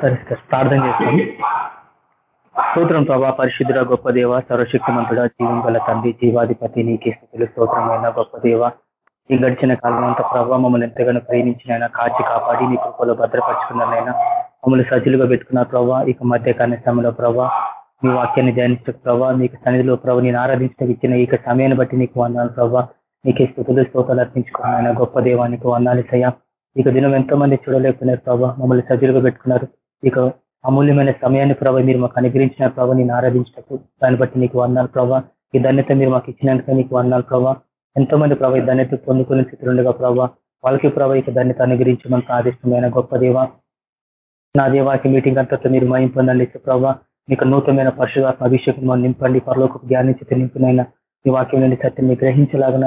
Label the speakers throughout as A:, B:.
A: సరే సార్ ప్రార్థన చేస్తాం. స్తోత్రం ప్రభా పరిశుద్ధుడ గొప్ప దేవ సర్వశక్తిమంతుడ జీవం గల తండ్రి జీవాధిపతి నీకే స్థితులు స్తోత్రమైన గొప్ప దేవ ఈ గడిచిన కాలం అంతా ప్రభావ మమ్మల్ని ఎంతగానో ప్రేమించినైనా కాచి కాపాడి నీ కృపలో భద్రపరుచుకున్నారైనా మమ్మల్ని సజ్జులుగా పెట్టుకున్న ప్రభావ ఇక మధ్యకాల సమయంలో ప్రభావ మీ వాక్యాన్ని ధ్యానించక ప్రభావ మీకు సన్నిధిలో ప్రభు నేను ఆరాధించడానికి ఇచ్చిన ఈ సమయాన్ని బట్టి నీకు వందాలు ప్రభావ నీకే స్థుతులు స్తోతాలు అర్పించుకున్నాయన గొప్ప దేవానికి వందాలి సయ ఇక దినం ఎంతో మంది చూడలేకున్నారు ప్రభావ మమ్మల్ని సజ్జులుగా పెట్టుకున్నారు. ఇక అమూల్యమైన సమయాన్ని ప్రభావ మీరు మాకు అనుగ్రహించిన ప్రభావ నేను ఆరాధించినట్టు దాన్ని బట్టి నీకు వందాలు ప్రభావ ఈ ధన్యత మీరు మాకు ఇచ్చినందుకు నీకు వందాలు ప్రభావ ఎంతో మంది ప్రభావ ఈ ధన్యత పొందుకునే స్థితిలో ఉండగా ప్రభావ వాళ్ళకి ప్రభావ ఇక ధన్యత అనుగ్రహించి మనకు ఆదిష్టమైన గొప్ప దేవ. నా దేవాకి మీటింగ్ అంతట్లో మీరు మయం పొందండి ప్రభావ మీకు నూతనమైన పరిశుధాత్మ అభిషేకం మనం నింపండి పరలోకి ధ్యానించి నింపునైనా. మీ వాక్యం నుండి సత్యం మీరు గ్రహించలాగన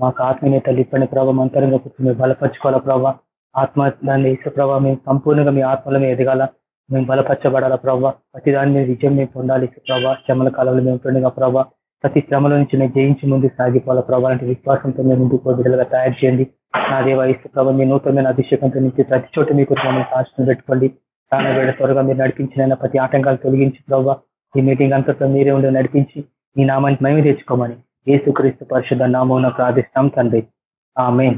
A: మాకు ఆత్మీయత ఇప్పండి ప్రభావ అంతరంగా మీరు బలపరచుకోవాలా ప్రభావ ఆత్మ దాన్ని ఇసు ప్రభావ మేము సంపూర్ణంగా మీ ఆత్మలో మేము ఎదగాల మేము బలపరచబడాల ప్రభావ ప్రతి దాని మీద విజయం మేము పొందాలి ప్రభావ శ్రమల కాలంలో మేము ఉంటుండగా ప్రభావ ప్రతి శ్రమల నుంచి మేము జయించి ముందు సాగిపోవాల ప్రభావ అంటే విశ్వాసంతో మేము ముందుకు బిడ్డలుగా తయారు చేయండి. నా దేవ ఇసు ప్రభావ మీ నూతనమైన అభిషేకంతో నుంచి ప్రతి చోట మీకు మమ్మల్ని సాక్షిని పెట్టుకోండి. చాలా వేడ త్వరగా మీరు నడిపించిన ప్రతి ఆటంకాలు తొలగించి ప్రభావ ఈ మీటింగ్ అంతటా మీరే ఉండి నడిపించి ఈ నామానికి మేమే తెచ్చుకోమని ఏసుక్రీస్తు పరిషత్ నామం ప్రార్థిస్తాం తండ్రి. ఆమె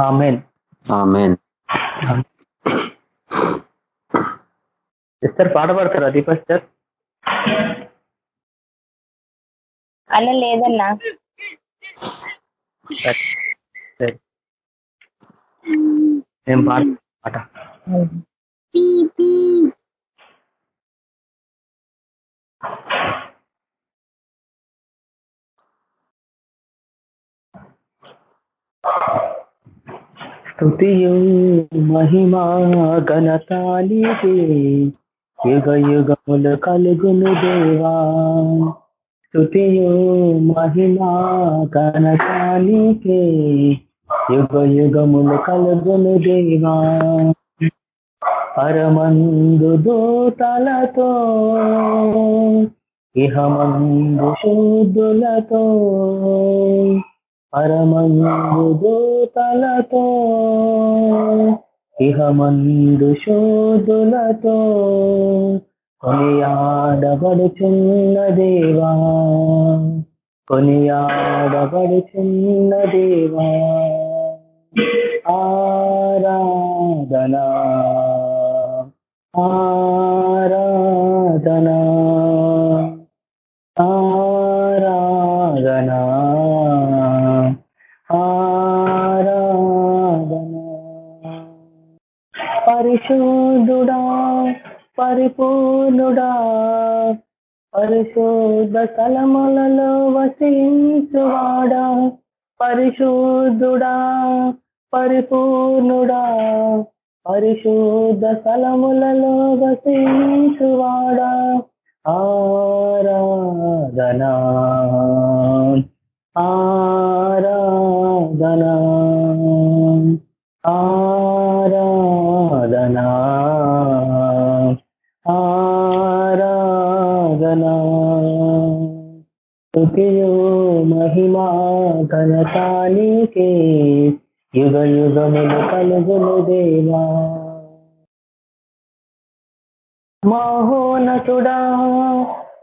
A: ఆమెన్.
B: ఆమెన్.
A: సార్ పాట పాడతారా దీపక్ సార్
C: అలా లేదన్నా.
A: నేను పాట? పాట. స్తుతియు మహిమా ఘనతానికి యుగ యుగములు కలుగును దేవా స్తుతియు మహిమా ఘనతానికి యుగ యుగములు కలుగును దేవా పరమందు దూతలతో ఇహమందు శుద్ధులతో పరమందు దూతలతో ఇహమందు శోధులతో కొనియాడబడుచున్న దేవా కొనియాడబడుచున్న దేవా. ఆరాధనా ఆరాధనా పరిశుద్ధ స్థలములలో వసించువాడా. పరిశుద్ధుడా పరిపూర్ణుడా. పరిశుద్ధ స్థలములలో వసించువాడా. ఆరాధనా. స్తుతియు మహిమా ఘనతానికే యుగ యుగములు కలుగును దేవా. మహోనతుడా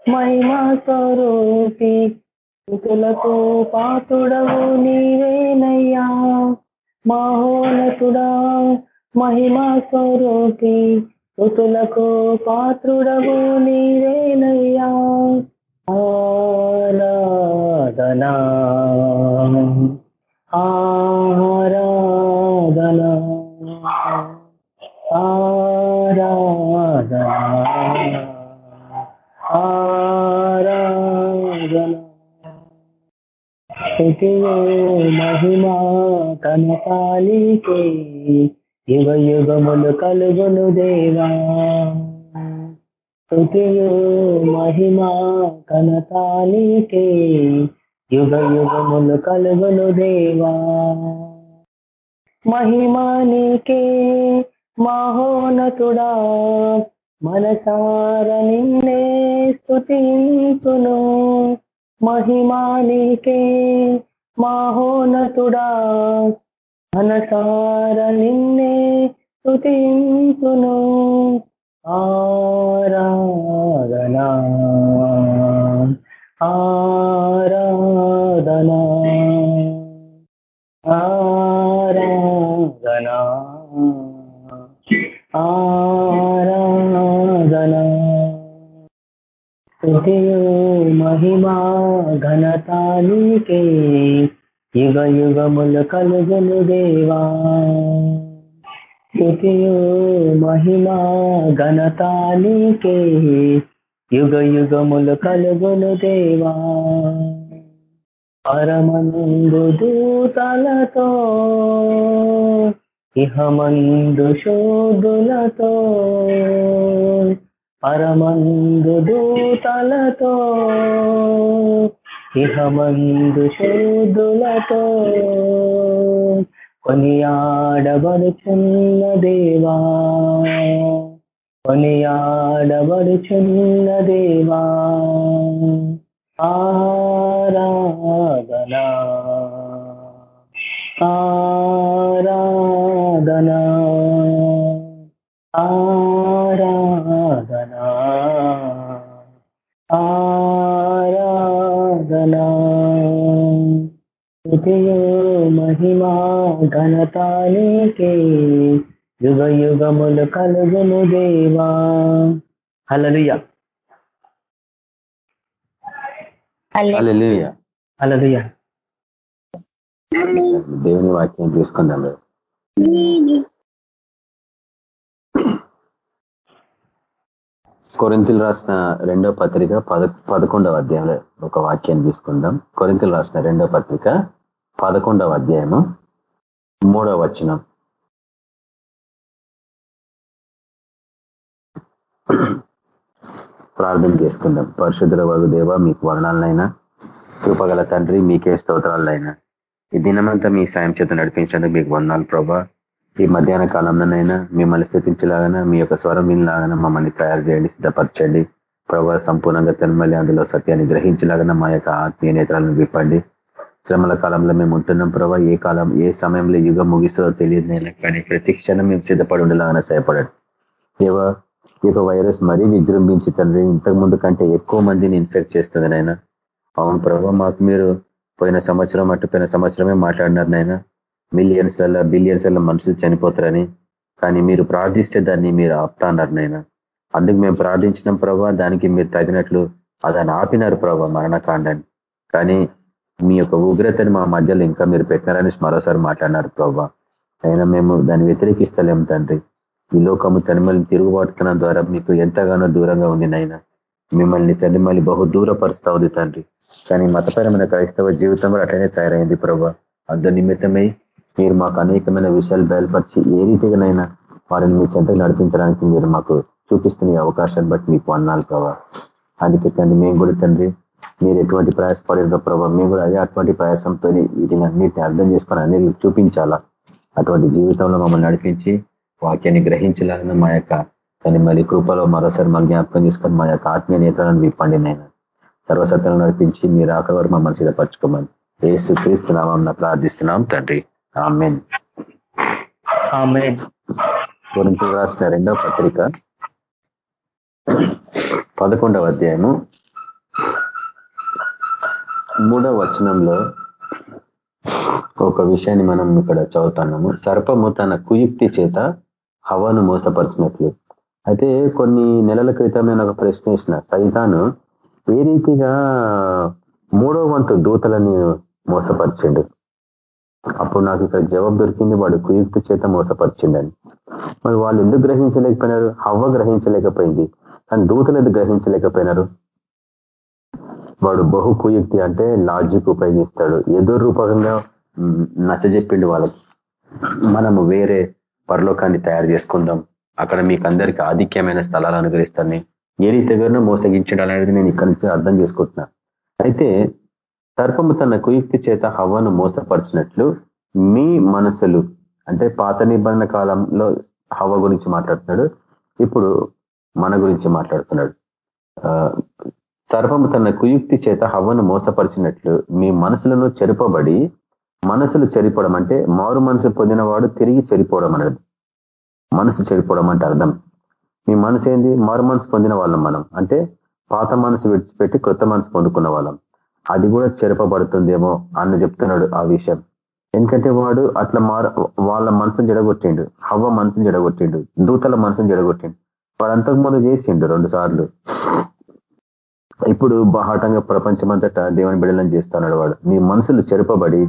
A: మహిమా స్వరూపి స్థుతులతో పాతుడవు నీవేనయ్యా. మహోనతుడా మహిమా స్వరూపి స్థుతులకు పాత్రుడవు నీవేనయ్యా. ఆరాధనా. ఆరాధనా. ఆరాధనా. ఆరాధనా. స్థుతియో మహిమా కనకాలికే యుగ యుగములు కలుగును దేవా. స్థుతియో మహిమా కనతాలికే యుగ యుగములు కలుగును దేవా. మహిమానికే మహోనతుడా మనసార నిన్నే స్థుతింతును మహిమానికే మహోనతుడా మనసార నిన్నే స్తుతింతును. ఆరాధనా ఆరాధనా. స్తుతియు మహిమా ఘనతా నీకే. యుగ యుగములు కలుగును దేవా. స్థుతియు మహిమా ఘనతా నీకే. యుగ యుగములు కలుగును దేవా. పరమందు దూతలతో ఇహమందు శోధులతో పరమందు దూతలతో ఇహమందు శోధులతో కొనియాడబడుచున్న దేవా కొనియాడబడుచున్న దేవా. ఆరాధనా ఆరాధనా ఆ మహిమా ఘనతానికే యుగ యుగములు కలుగును దేవా. హల్లెలూయా.
C: హల్లెలూయా.
B: హల్లెలూయా.
A: హల్లెలూయా.
B: దేవుని వాక్యం తీసుకుందాం. కొరింతలు రాసిన రెండో పత్రిక పద పదకొండవ అధ్యాయంలో ఒక వాక్యాన్ని తీసుకుందాం. కొరింతలు రాసిన రెండో పత్రిక పదకొండవ అధ్యాయము మూడవ వచనం. ప్రార్థన చేసుకుందాం. పరిశుద్ధుల వగు దేవ మీకు వర్ణాలనైనా కృపగల తండ్రి మీకే స్తోత్రాలైనా ఈ దినమంతా మీ సాయం చేత నడిపించేందుకు మీకు వందాలు ప్రభా. ఈ మధ్యాహ్న కాలంలోనైనా మిమ్మల్ని స్థితించలాగాన మీ యొక్క స్వరం వినలాగాన మమ్మల్ని తయారు చేయండి సిద్ధపరచండి. ప్రభా సంపూర్ణంగా తెన్మల్లి అందులో సత్యాన్ని గ్రహించలాగాన మా యొక్క ఆత్మీయ నేత్రాలను విప్పండి. శ్రమల కాలంలో మేము ఉంటున్నాం ప్రభా. ఏ కాలం ఏ సమయంలో యుగం ముగిస్తుందో తెలియదు నేను కానీ ప్రతి క్షణం మేము సిద్ధపడి ఉండేలాగానే సహాయపడండి. దేవ ఈ యొక్క వైరస్ మరీ విజృంభించి తండ్రి ఇంతకు ముందు కంటే ఎక్కువ మందిని ఇన్ఫెక్ట్ చేస్తుంది నాయన. అవును ప్రభావ మాకు మీరు పోయిన సంవత్సరం అటు పోయిన సంవత్సరమే మాట్లాడినారు నాయన. మిలియన్స్లలో బిలియన్స్లలో మనుషులు చనిపోతారని కానీ మీరు ప్రార్థిస్తే దాన్ని మీరు ఆపుతాన్నారు నాయన. అందుకు మేము ప్రార్థించినాం ప్రభావ దానికి మీరు తగినట్లు అదాన్ని ఆపినారు ప్రభావ మరణకాండాన్ని. కానీ మీ యొక్క ఉగ్రతని మా మధ్యలో ఇంకా మీరు పెట్టారని మరోసారి మాట్లాడినారు ప్రభావ అయినా మేము దాన్ని వ్యతిరేకిస్తలేము తండ్రి. ఈ లోకము తనిమల్ని తిరుగుబాటుతనం ద్వారా మీకు ఎంతగానో దూరంగా ఉంది నాయన. మిమ్మల్ని తనిమల్ని బహు దూరపరుస్తా ఉంది తండ్రి. కానీ మతపరమైన క్రైస్తవ జీవితంలో కూడా అట్లనే తయారైంది ప్రభా అందు నిమిత్తమై మీరు మాకు అనేకమైన విషయాలు బయలుపరిచి ఏ రీతిగానైనా వారిని మీ చెంతకు నడిపించడానికి మీరు మాకు చూపిస్తున్న ఈ అవకాశాన్ని బట్టి మీకు అన్నాను ప్రభా అందుకే తండ్రి మేము కూడా తండ్రి మీరు ఎటువంటి ప్రయాసపడిన ప్రభావ మేము కూడా అదే అటువంటి ప్రయాసంతో వీటిని అన్నిటిని అర్థం చేసుకొని అన్ని చూపించాలా? అటువంటి జీవితంలో మమ్మల్ని నడిపించి వాక్యాన్ని గ్రహించాలని మా యొక్క దాన్ని మళ్ళీ కృపలో మరోసారి మా జ్ఞాపకం చేసుకొని మా యొక్క ఆత్మీయ నేతలను విప్పండి నేను సర్వసత్లను నడిపించి మీరు ఆకలి వరకు మమ్మల్ని సిద్ధపరచుకోమని ఏసు క్రీస్తు నామం ప్రార్థిస్తున్నాం తండ్రి. ఆమెన్.
A: ఆమేన్.
B: గురించి రాసిన రెండవ పత్రిక పదకొండవ అధ్యాయము మూడవ వచనంలో ఒక విషయాన్ని మనం ఇక్కడ చదువుతున్నాము. సర్పము తన కుయుక్తి చేత హవాను మోసపరిచినట్లు. అయితే కొన్ని నెలల క్రితం నేను ఒక ప్రశ్న వేసిన. సైతాను ఏ రీతిగా మూడో వంతు దూతలని మోసపరిచిండు? అప్పుడు నాకు ఇక్కడ జవాబు దొరికింది వాడు కుయుక్తి చేత మోసపరిచిండని. మరి వాళ్ళు ఎందుకు గ్రహించలేకపోయినారు? హవ్వ గ్రహించలేకపోయింది. కానీ దూతలు ఎందుకు గ్రహించలేకపోయినారు? వాడు బహు కుయుక్తి అంటే లాజిక్ ఉపయోగిస్తాడు. ఏదో రూపకంగా నచ్చజెప్పిండు వాళ్ళకి. మనము వేరే పరలోకాన్ని తయారు చేసుకుందాం. అక్కడ మీకు అందరికీ ఆధిక్యమైన స్థలాలు అనుగ్రహిస్తాన్ని ఏ రీతిగానో మోసగించడం అనేది నేను ఇక్కడి నుంచి అర్థం చేసుకుంటున్నా. అయితే సర్పము తన కుయుక్తి చేత హవ్వను మోసపరిచినట్లు మీ మనసులు అంటే పాత నిబంధన కాలంలో హవ గురించి మాట్లాడుతున్నాడు ఇప్పుడు మన గురించి మాట్లాడుతున్నాడు. సర్వము తన కుయుక్తి చేత హవ్వను మోసపరిచినట్లు మీ మనసులను చెరుపబడి మనసులు చెరిపోవడం అంటే మారు మనసు పొందినవాడు తిరిగి చెరిపోవడం అనేది మనసు చెడిపోవడం అంటే అర్థం. మీ మనసు ఏంది? మారు మనసు పొందిన వాళ్ళం మనం. అంటే పాత మనసు విడిచిపెట్టి కొత్త మనసు పొందుకున్న వాళ్ళం. అది కూడా చెరపబడుతుందేమో అన్న చెప్తున్నాడు ఆ విషయం. ఎందుకంటే వాడు అట్లా మార వాళ్ళ మనసును జడగొట్టిండు హవ్వ మనసును జడగొట్టిండు దూతల మనసును జడగొట్టిండు వాడు అంతకు ముందు చేసిండు రెండు సార్లు. ఇప్పుడు బాహాటంగా ప్రపంచమంతటా దేవుని బిడలను చేస్తున్నాడు వాడు. నీ మనసులు చెరపబడి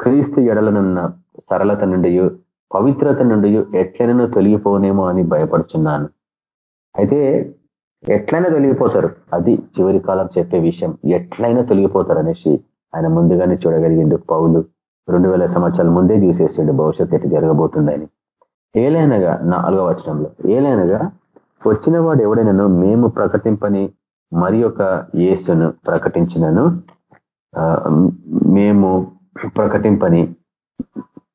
B: క్రీస్తు ఎడలనున్న సరళత నుండి పవిత్రత నుండి ఎట్లనో తొలగిపోనేమో అని భయపడుచున్నాను. అయితే ఎట్లయినా తొలగిపోతారు? అది చివరి కాలం చెప్పే విషయం. ఎట్లయినా తొలగిపోతారు అనేసి ఆయన ముందుగానే చూడగలిగిండు పౌలు రెండు వేల సంవత్సరాల ముందే చూసేసిండు భవిష్యత్తు ఎట్లా జరగబోతుందని. ఏలైనగా నాలుగో వచనంలో ఏలైనగా వచ్చిన వాడు ఎవడైనాను మేము ప్రకటింపని మరి ఒక యేసును ప్రకటించినను. మేము ప్రకటింపని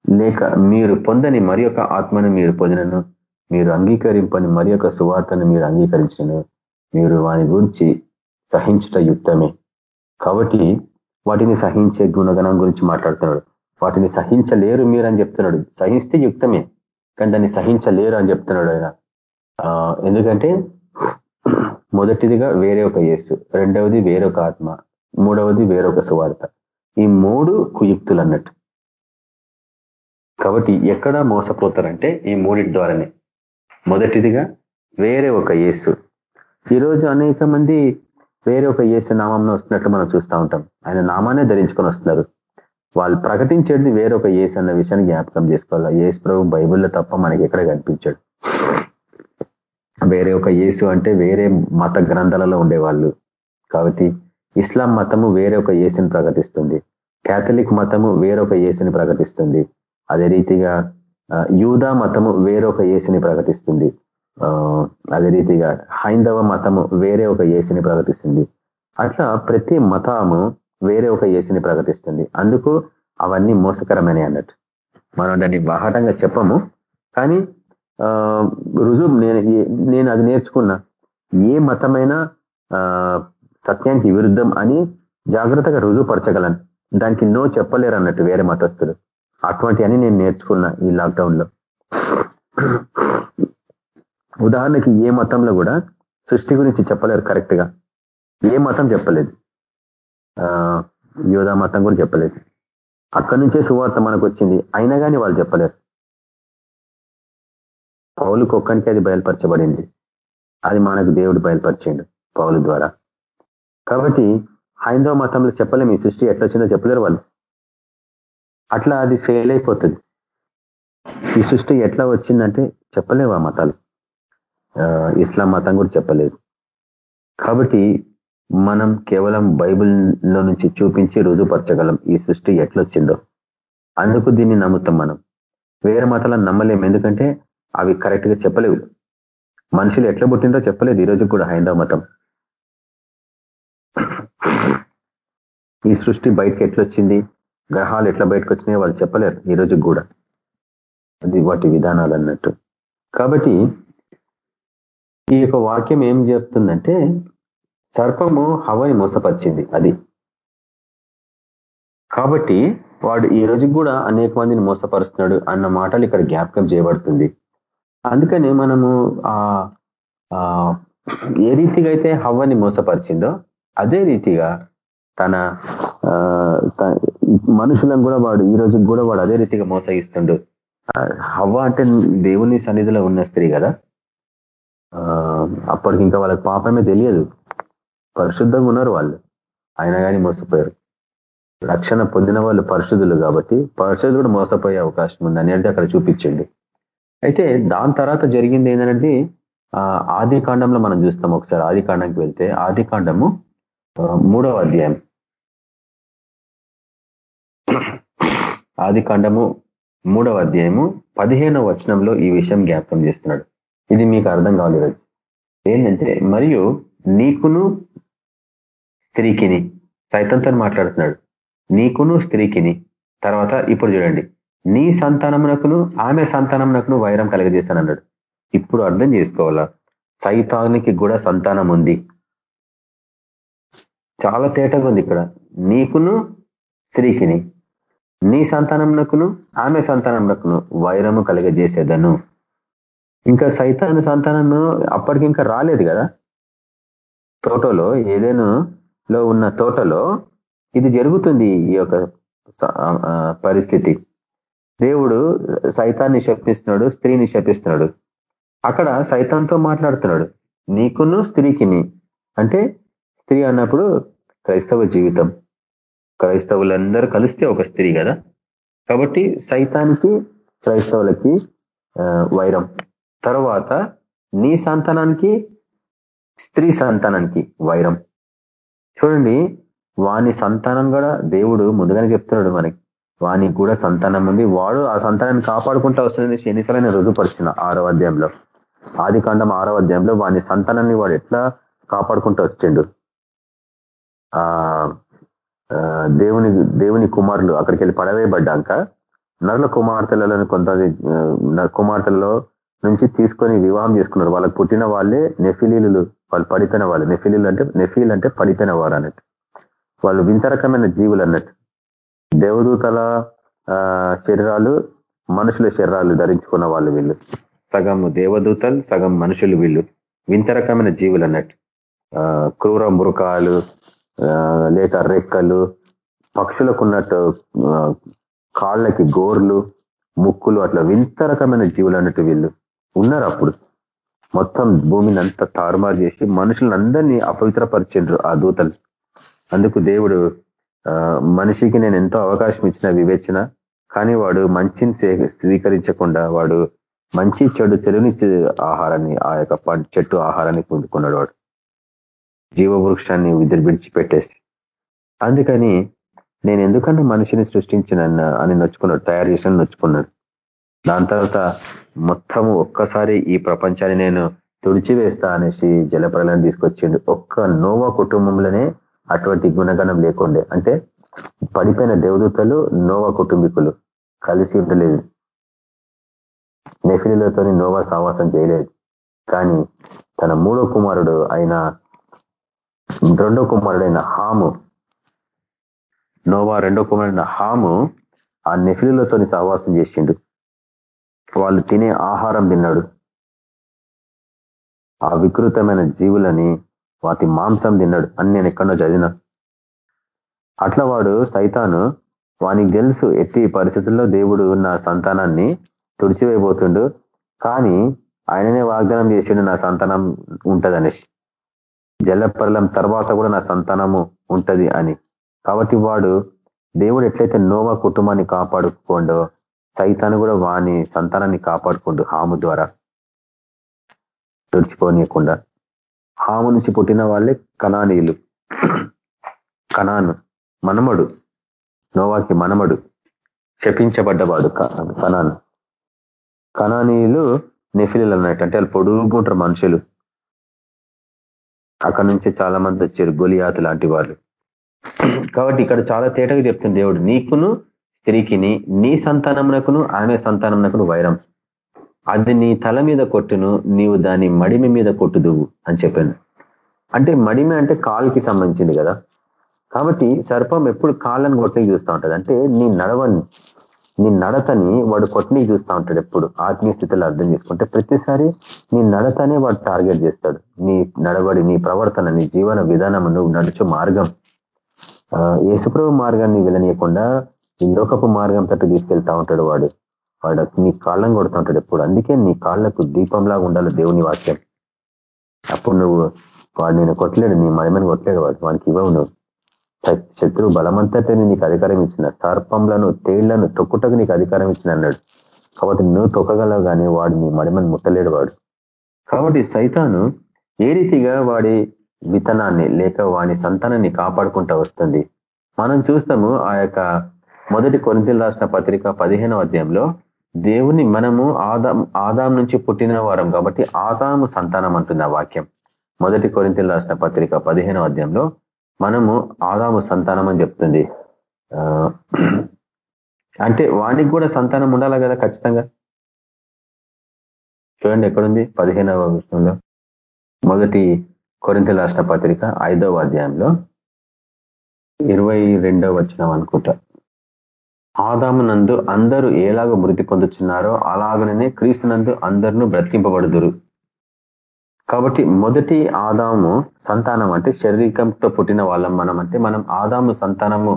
B: లేక మీరు పొందని మరి ఒక ఆత్మను మీరు పొందినను. మీరు అంగీకరింపని మరి ఒక సువార్తను మీరు అంగీకరించను మీరు వాని గురించి సహించుట యుక్తమే. కాబట్టి వాటిని సహించే గుణగణం గురించి మాట్లాడుతున్నాడు. వాటిని సహించలేరు మీరు అని చెప్తున్నాడు. సహిస్తే యుక్తమే. కానీ దాన్ని సహించలేరు అని చెప్తున్నాడు ఆయన. ఎందుకంటే మొదటిదిగా వేరే ఒక యేసు రెండవది వేరొక ఆత్మ మూడవది వేరొక సువార్త. ఈ మూడు కుయుక్తులు అన్నట్టు కాబట్టి ఎక్కడ మోసపోతారంటే ఈ మూడింటి ద్వారానే. మొదటిదిగా వేరే ఒక యేసు. ఈరోజు అనేక మంది వేరే ఒక యేసు నామంలో వస్తున్నట్లు మనం చూస్తూ ఉంటాం. ఆయన నామానే ధరించుకొని వస్తున్నారు. వాళ్ళు ప్రకటించేది వేరొక యేసు అన్న విషయాన్ని జ్ఞాపకం చేసుకోవాలి? యేసు ప్రభు బైబుల్లో తప్ప మనకి ఎక్కడ కనిపించాడు. వేరే ఒక యేసు అంటే వేరే మత గ్రంథాలలో ఉండేవాళ్ళు. కాబట్టి ఇస్లాం మతము వేరే ఒక యేసుని ప్రకటిస్తుంది. కేథలిక్ మతము వేరొక యేసుని ప్రకటిస్తుంది. అదే రీతిగా యూదా మతము వేరొక యేసుని ప్రకటిస్తుంది. అదే రీతిగా హైందవ మతము వేరే ఒక యేసుని ప్రకటిస్తుంది. అట్లా ప్రతి మతము వేరే ఒక యేసుని ప్రకటిస్తుంది. అందుకు అవన్నీ మోసకరమైన అన్నట్టు. మనం దాన్ని బాహాటంగా చెప్పము. కానీ రుజువు నేను నేను అది నేర్చుకున్నా. ఏ మతమైనా సత్యానికి విరుద్ధం అని జాగ్రత్తగా రుజువుపరచగలను దానికి నో చెప్పలేరు అన్నట్టు వేరే మతస్థులు. అటువంటి అని నేను నేర్చుకున్నా ఈ లాక్డౌన్లో. ఉదాహరణకి ఏ మతంలో కూడా సృష్టి గురించి చెప్పలేరు కరెక్ట్గా. ఏ మతం చెప్పలేదు. యోధా మతం కూడా చెప్పలేదు. అక్కడి నుంచే సువార్త మనకు వచ్చింది అయినా కానీ వాళ్ళు చెప్పలేరు. పౌలు ఒక్కనికి అది బయలుపరచబడింది. అది మనకు దేవుడు బయలుపరిచిండు పౌలు ద్వారా. కాబట్టి హైందవ మతంలో చెప్పలేము ఈ సృష్టి ఎట్లా వచ్చిందో చెప్పలేరు వాళ్ళు. అట్లా అది ఫెయిల్ అయిపోతుంది. ఈ సృష్టి ఎట్లా వచ్చిందంటే చెప్పలేవు ఆ మతాలు. ఇస్లాం మతం కూడా చెప్పలేదు. కాబట్టి మనం కేవలం బైబిల్లో నుంచి చూపించి రుజుపరచగలం ఈ సృష్టి ఎట్లొచ్చిందో అందుకు దీన్ని నమ్ముతాం మనం. వేరే మతాలను నమ్మలేము ఎందుకంటే అవి కరెక్ట్గా చెప్పలేవు. మనుషులు ఎట్లా పుట్టిందో చెప్పలేదు ఈరోజు కూడా హైందవ మతం. ఈ సృష్టి బయటకు ఎట్లొచ్చింది? గ్రహాలు ఎట్లా బయటకు వచ్చినాయో వాళ్ళు చెప్పలేరు ఈ కూడా. అది వాటి విధానాలు అన్నట్టు. కాబట్టి ఈ యొక్క వాక్యం ఏం చెప్తుందంటే సర్పము హవని మోసపరిచింది అది. కాబట్టి వాడు ఈ రోజు కూడా అనేక మందిని మోసపరుస్తున్నాడు అన్న మాటలు ఇక్కడ జ్ఞాపకం చేయబడుతుంది. అందుకనే మనము ఆ ఏ రీతిగా అయితే హవ్వని మోసపరిచిందో అదే రీతిగా తన మనుషులను కూడా వాడు ఈ రోజు కూడా వాడు అదే రీతిగా మోసగిస్తుండు. హవ్వ అంటే దేవుని సన్నిధిలో ఉన్న స్త్రీ కదా? అప్పటికి ఇంకా వాళ్ళకి పాపమే తెలియదు. పరిశుద్ధంగా ఉన్నారు వాళ్ళు. అయినా కానీ మోసపోయారు. రక్షణ పొందిన వాళ్ళు పరిశుద్ధులు కాబట్టి పరిశుద్ధుడు మోసపోయే అవకాశం ఉంది. అనేది అక్కడ చూపించండి. అయితే దాని తర్వాత జరిగింది ఏంటంటే ఆది కాండంలో మనం చూస్తాం ఒకసారి ఆది కాండంకి వెళ్తే ఆది కాండము మూడవ అధ్యాయం. ఆది కాండము మూడవ అధ్యాయము పదిహేనవ వచనంలో ఈ విషయం జ్ఞాపకం చేస్తున్నాడు. ఇది మీకు అర్థం కావాలి ఏంటంటే మరియు నీకును స్త్రీకిని సైతంతో మాట్లాడుతున్నాడు. నీకును స్త్రీకిని. తర్వాత ఇప్పుడు చూడండి. నీ సంతానమునకును ఆమె సంతానమునకును వైరం కలగజేస్తానన్నాడు. ఇప్పుడు అర్థం చేసుకోవాలా? సైతానికి కూడా సంతానం ఉంది. చాలా తేటగా ఉంది ఇక్కడ. నీకును స్త్రీకిని. నీ సంతానమునకును ఆమె సంతానమునకును వైరము కలగజేసేదను. ఇంకా సైతాను సంతానము అప్పటికి ఇంకా రాలేదు కదా? తోటలో ఏదేను లో ఉన్న తోటలో ఇది జరుగుతుంది ఈ యొక్క పరిస్థితి. దేవుడు సైతాన్ని శపిస్తున్నాడు స్త్రీని శపిస్తున్నాడు. అక్కడ సైతాన్తో మాట్లాడుతున్నాడు. నీకును స్త్రీకిని అంటే స్త్రీ అన్నప్పుడు క్రైస్తవ జీవితం. క్రైస్తవులందరూ కలిస్తే ఒక స్త్రీ కదా. కాబట్టి సైతానికి క్రైస్తవులకి వైరం. తర్వాత నీ సంతానానికి స్త్రీ సంతానానికి వైరం. చూడండి వాని సంతానం కూడా దేవుడు ముందుగానే చెప్తున్నాడు మనకి. వానికి కూడా సంతానం ఉంది. వాడు ఆ సంతానాన్ని కాపాడుకుంటూ వస్తుంది ఎన్నిసార్లు రుజుపరిచిన ఆరో అధ్యాయంలో. ఆది కాండం ఆరో అధ్యాయంలో వాని సంతానాన్ని వాడు ఎట్లా కాపాడుకుంటూ వచ్చిండు? ఆ దేవుని దేవుని కుమారులు అక్కడికి వెళ్ళి పడవేయబడ్డాక నరుల కుమార్తెలలో కొంత కుమార్తెలలో నుంచి తీసుకొని వివాహం చేసుకున్నారు. వాళ్ళకు పుట్టిన వాళ్ళే నెఫిలీలు వాళ్ళు పడిపోయిన వాళ్ళు. నెఫిలీలు అంటే నెఫీలు అంటే పడిపోయిన వారు అన్నట్టు. వాళ్ళు వింత రకమైన జీవులు అన్నట్టు. దేవదూతల శరీరాలు మనుషుల శరీరాలు ధరించుకున్న వాళ్ళు వీళ్ళు. సగం దేవదూతలు సగం మనుషులు వీళ్ళు. వింత రకమైన జీవులు అన్నట్టు. క్రూర మృకాలు లేక రెక్కలు పక్షులకు ఉన్నట్టు కాళ్ళకి గోర్లు ముక్కులు అట్లా వింత రకమైన జీవులు అన్నట్టు వీళ్ళు ఉన్నారు అప్పుడు. మొత్తం భూమిని అంతా తారుమారు చేసి మనుషులందరినీ అపవిత్రపరిచిండ్రు ఆ దూతలు. అందుకు దేవుడు మనిషికి నేను ఎంతో అవకాశం ఇచ్చిన వివేచన కానీ వాడు మంచిని స్వీకరించకుండా వాడు మంచి చెడు తెలుగుని ఆహారాన్ని ఆ యొక్క చెట్టు ఆహారాన్ని పొందుకున్నాడు వాడు. జీవవృక్షాన్ని విదిలి విడిచిపెట్టేసి. అందుకని నేను ఎందుకన్నా మనిషిని సృష్టించిన అని నొచ్చుకున్నాడు తయారు చేసిన నొచ్చుకున్నాడు. దాని తర్వాత మొత్తము ఒక్కసారి ఈ ప్రపంచాన్ని నేను తుడిచివేస్తా అనేసి జలప్రలయం తీసుకొచ్చిండు. ఒక్క నోవా కుటుంబంలోనే అటువంటి గుణగణం లేకుండే. అంటే పడిపోయిన దేవదూతలు నోవా కుటుంబీకులు కలిసి ఉండలేదు. నెఫిలిలతో నోవా సావాసం చేయలేదు. కానీ తన మూడో కుమారుడు అయిన రెండో కుమారుడైన హాము నోవా రెండో కుమారుడైన హాము ఆ నెఫిలిలతో సహవాసం చేసిండు. వాళ్ళు తినే ఆహారం తిన్నాడు. ఆ వికృతమైన జీవులని వాటి మాంసం తిన్నాడు. అని నేను ఎక్కడో చదివిన. అట్లా వాడు సైతాను వానికి తెలుసు ఎట్టి పరిస్థితుల్లో దేవుడు నా సంతానాన్ని తుడిచివేయబోతుండు. కానీ ఆయననే వాగ్దానం చేసిండు నా సంతానం ఉంటదనేసి జలపరలం తర్వాత కూడా నా సంతానము ఉంటది అని. కాబట్టి వాడు దేవుడు ఎట్లయితే నోవా కుటుంబాన్ని కాపాడుకోండో సైతాన్ని కూడా వాని సంతానాన్ని కాపాడుకోండు హాము ద్వారా. తుడిచిపోనీయకుండా హాము నుంచి పుట్టిన వాళ్ళే కణానీయులు కణాను మనమడు. నోవాకి మనమడు. శపించబడ్డవాడు కణాను కణానీయులు నెఫిలీలు అన్నట్టు అంటే వాళ్ళు పొడుగుంటారు మనుషులు. అక్కడ నుంచి చాలా మంది వచ్చారు గొలియాతు లాంటి వాళ్ళు. కాబట్టి ఇక్కడ చాలా తేటగా చెప్తుంది దేవుడు నీకును స్త్రీకిని నీ సంతానమునకును ఆమె సంతానమునకును వైరం. అది నీ తల మీద కొట్టును నీవు దాని మడిమి మీద కొట్టుదువు అని చెప్పాను. అంటే మడిమి అంటే కాలుకి సంబంధించింది కదా. కాబట్టి సర్పం ఎప్పుడు కాళ్ళని కొట్టనికి చూస్తూ ఉంటుంది. అంటే నీ నడవని నీ నడతని వాడు కొట్టనికి చూస్తూ ఉంటాడు ఎప్పుడు. ఆత్మీయ స్థితిలో అర్థం చేసుకుంటే ప్రతిసారి నీ నడతనే వాడు టార్గెట్ చేస్తాడు. నీ నడవడి నీ ప్రవర్తన నీ జీవన విధానం నువ్వు నడుచు మార్గం. యేసుప్రభు మార్గాన్ని వెళ్ళనీయకుండా ఈ లోకపు మార్గం తట్టు తీసుకెళ్తా ఉంటాడు వాడు. వాడు నీ కాళ్ళం కొడుతుంటాడు ఎప్పుడు. అందుకే నీ కాళ్ళకు దీపంలాగా ఉండాలి దేవుని వాక్యం. అప్పుడు నువ్వు వాడు నేను కొట్టలేడు నీ మడిమని కొట్టలేడు వాడు వానికి ఇవ్వవు నువ్వు. శత్రువు బలమంతటిని నీకు అధికారం ఇచ్చిన సర్పంలను తేళ్ళను తొక్కుటకు నీకు అధికారం ఇచ్చిన అన్నాడు. కాబట్టి నువ్వు తొక్కగలవు కానీ వాడు నీ మడిమని ముట్టలేడు వాడు. కాబట్టి సైతాను ఏ రీతిగా వాడి విత్తనాన్ని లేక వాడి సంతానాన్ని కాపాడుకుంటూ వస్తుంది? మనం చూస్తాము ఆ యొక్క మొదటి కొరింతలు రాసిన పత్రిక పదిహేనవ అధ్యాయంలో దేవుని మనము ఆదాం ఆదాం నుంచి పుట్టిన వారం కాబట్టి ఆదాము సంతానం అంటుంది ఆ వాక్యం. మొదటి కొరింతలు రాసిన పత్రిక పదిహేనో అధ్యాయంలో మనము ఆదాము సంతానం అని చెప్తుంది. అంటే వానికి కూడా సంతానం ఉండాలి కదా ఖచ్చితంగా? చూడండి ఎక్కడుంది? పదిహేనవ విషయంలో మొదటి కొరింతలు రాష్ట్ర పత్రిక ఐదవ అధ్యాయంలో ఇరవై రెండవ వచ్చినాం అనుకుంటా. ఆదామునందు అందరూ ఎలాగ మృతి పొందుతున్నారో అలాగనే క్రీస్తునందు అందరినూ బ్రతికింపబడుదురు. కాబట్టి మొదటి ఆదాము సంతానం అంటే శరీరంతో పుట్టిన వాళ్ళం మనం అంటే మనం ఆదాము సంతానము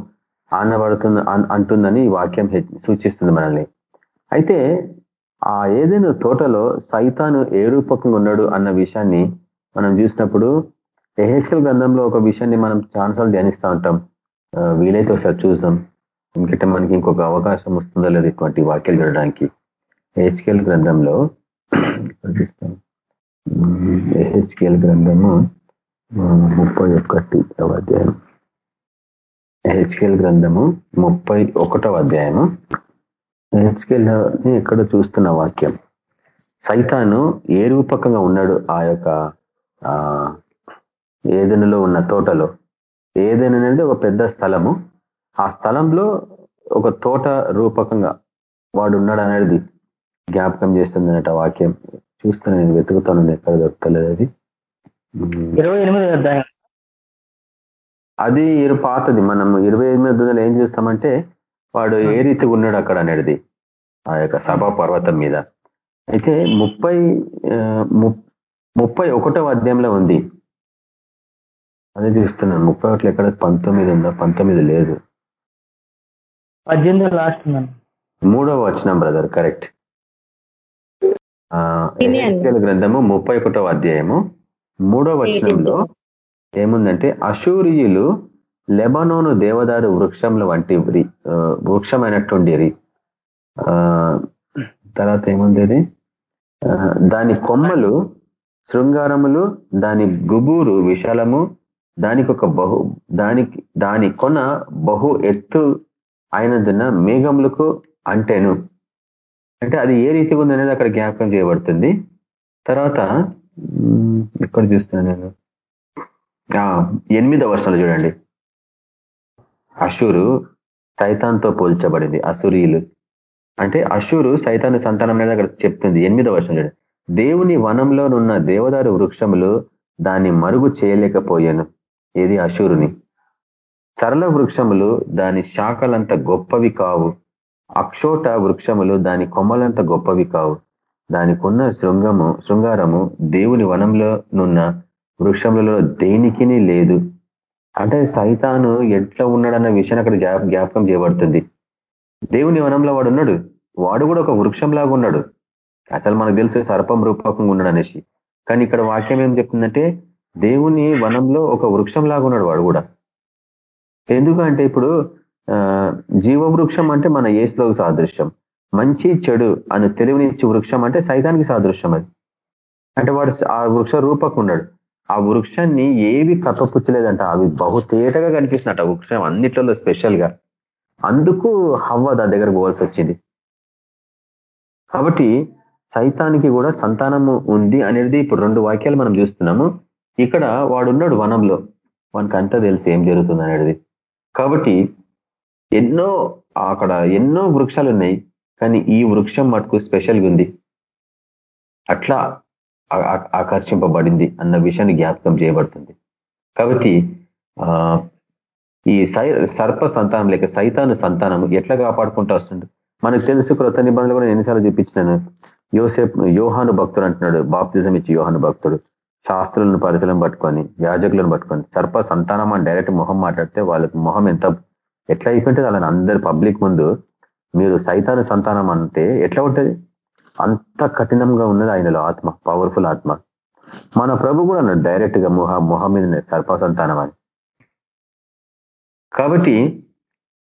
B: ఆనబడుతుంది అంటుందని వాక్యం సూచిస్తుంది మనల్ని. అయితే ఆ ఏదైనా తోటలో సైతాను ఏ రూపకంగా ఉన్నాడు అన్న విషయాన్ని మనం చూసినప్పుడు ఎహెచ్కల్ గ్రంథంలో ఒక విషయాన్ని మనం చాలాసార్లు ధ్యానిస్తూ ఉంటాం. వీలైతే ఒకసారి చూసాం ఎందుకంటే మనకి ఇంకొక అవకాశం వస్తుందో లేదు ఇటువంటి వాక్యాలు చూడడానికి హెచ్కెల్ గ్రంథంలో చూస్తాం హెచ్కెల్ గ్రంథము ముప్పై ఒకటి అధ్యాయం. హెచ్కేల్ గ్రంథము ముప్పై ఒకటవ అధ్యాయము. హెచ్కెల్ ఎక్కడ చూస్తున్న వాక్యం. సైతాను ఏ రూపకంగా ఉన్నాడు? ఆ యొక్క ఏదెనలో ఉన్న తోటలో. ఏదైనా అనేది ఒక పెద్ద స్థలము. ఆ స్థలంలో ఒక తోట రూపకంగా వాడు ఉన్నాడు అనేది జ్ఞాపకం చేస్తుంది అన్నట వాక్యం. చూస్తాను నేను వెతుకుతాను ఎక్కడ దొరకలేదు అది.
A: ఇరవై ఎనిమిది అధ్యాయం.
B: అది ఇరు పాతది. మనం ఇరవై ఎనిమిది ఏం చూస్తామంటే వాడు ఏ రీతి ఉన్నాడు అక్కడ అనేది ఆ యొక్క సభా పర్వతం మీద. అయితే ముప్పై ముప్పై ఒకటో అధ్యాయంలో ఉంది. అదే చూస్తున్నాను. ముప్పై ఒకటి ఎక్కడ? పంతొమ్మిది ఉందా? పంతొమ్మిది లేదు.
A: పద్దెనిమిది లాస్ట్
B: మూడవ వచనం బ్రదర్ కరెక్ట్ గ్రంథము ముప్పై ఒకటవ అధ్యాయము మూడవ వచనంలో ఏముందంటే అశూరియులు లెబనోను దేవదారు వృక్షంలో వంటి వృక్షమైనట్టుండేది తర్వాత ఏముంది దాని కొమ్మలు శృంగారములు దాని గుబూరు విశాలము దానికి ఒక బహు దానికి దాని కొన బహు ఎత్తు ఆయనందున మేఘములకు అంటేను. అంటే అది ఏ రీతిగా ఉందనేది అక్కడ జ్ఞాపకం చేయబడుతుంది. తర్వాత ఇక్కడ చూస్తున్నాను నేను? ఎనిమిదవ వర్షాలు చూడండి. అషూరు సైతాన్తో పోల్చబడింది అసూరియులు అంటే అషూరు సైతాన్ని సంతానం అనేది అక్కడ చెప్తుంది ఎనిమిదవ వర్షం చూడండి. దేవుని వనంలోనున్న దేవదారు వృక్షములు దాన్ని మరుగు చేయలేకపోయాను ఏది అషూరుని? సరళ వృక్షములు దాని శాఖలంత గొప్పవి కావు. అక్షోట వృక్షములు దాని కొమ్మలంత గొప్పవి కావు. దానికున్న శృంగము శృంగారము దేవుని వనంలోనున్న వృక్షములలో దేనికి లేదు. అంటే సైతాను ఎట్లా ఉన్నాడన్న విషయాన్ని అక్కడ జ్ఞాపకం చేయబడుతుంది. దేవుని వనంలో వాడు ఉన్నాడు. వాడు కూడా ఒక వృక్షంలాగా ఉన్నాడు. అసలు మనకు తెలుసు సర్పం రూపకంగా ఉన్నాడు అనేసి. కానీ ఇక్కడ వాక్యం ఏం చెప్తుందంటే దేవుని వనంలో ఒక వృక్షంలాగా ఉన్నాడు వాడు కూడా. ఎందుకంటే ఇప్పుడు జీవవృక్షం అంటే మన ఏసులోకి సాదృశ్యం. మంచి చెడు అని తెలివినిచ్చి వృక్షం అంటే సైతానికి సాదృశ్యం అది. అంటే వాడు ఆ వృక్ష రూపకు ఉన్నాడు. ఆ వృక్షాన్ని ఏవి కప్పపుచ్చలేదంట. అవి బహుతేటగా కనిపిస్తున్నట్టు. ఆ వృక్షం అన్నిట్లలో స్పెషల్గా అందుకు హవ్వ దాని దగ్గర పోవాల్సి వచ్చింది. కాబట్టి సైతానికి కూడా సంతానము ఉంది అనేది ఇప్పుడు రెండు వాక్యాలు మనం చూస్తున్నాము. ఇక్కడ వాడున్నాడు వనంలో. వానికి అంతా తెలిసి ఏం జరుగుతుంది అనేది. కాబట్టి ఎన్నో అక్కడ ఎన్నో వృక్షాలు ఉన్నాయి కానీ ఈ వృక్షం మటుకు స్పెషల్గా ఉంది. అట్లా ఆకర్షింపబడింది అన్న విషయాన్ని జ్ఞాపకం చేయబడుతుంది. కాబట్టి ఈ సర్ప సంతానం లేక సైతాను సంతానం ఎట్లా కాపాడుకుంటూ వస్తుంది మనకు తెలుసు క్రొత్త నిబంధనలు కూడా ఎన్నిసార్లు చూపించినాను. యోసేపు యోహాను భక్తుడు అంటున్నాడు బాప్తిజం ఇచ్చి యోహాను భక్తుడు. శాస్త్రులను పరిశీలన పట్టుకొని యాజకులను పట్టుకొని సర్ప సంతానం అని డైరెక్ట్ మొహం మాట్లాడితే వాళ్ళకి మొహం ఎంత ఎట్లా అయిపోయింటే వాళ్ళని అందరి పబ్లిక్ ముందు మీరు సైతాను సంతానం అంటే ఎట్లా ఉంటుంది? అంత కఠినంగా ఉన్నది ఆయనలో ఆత్మ పవర్ఫుల్ ఆత్మ. మన ప్రభు కూడా అన్నాడు డైరెక్ట్గా మొహ మొహం మీద సర్ప సంతానం అని. కాబట్టి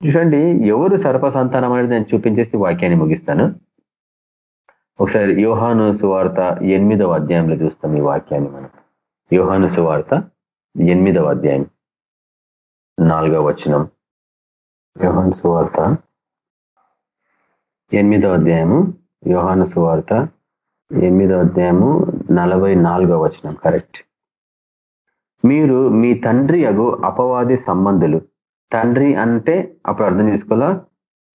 B: చూడండి ఎవరు సర్ప సంతానం అనేది నేను చూపించేసి వాక్యాన్ని ముగిస్తాను. ఒకసారి యోహాను సువార్త ఎనిమిదవ అధ్యాయంలో చూస్తాం ఈ వాక్యాన్ని మనం. యోహాను సువార్త ఎనిమిదవ అధ్యాయం నాలుగవ వచనం. యోహాను సువార్త ఎనిమిదవ అధ్యాయము యోహాను సువార్త ఎనిమిదవ అధ్యాయము నలభై నాలుగవ వచనం. కరెక్ట్ మీరు మీ తండ్రి అగు అపవాది సంబంధులు. తండ్రి అంటే అప్పుడు అర్థం చేసుకోవాలా?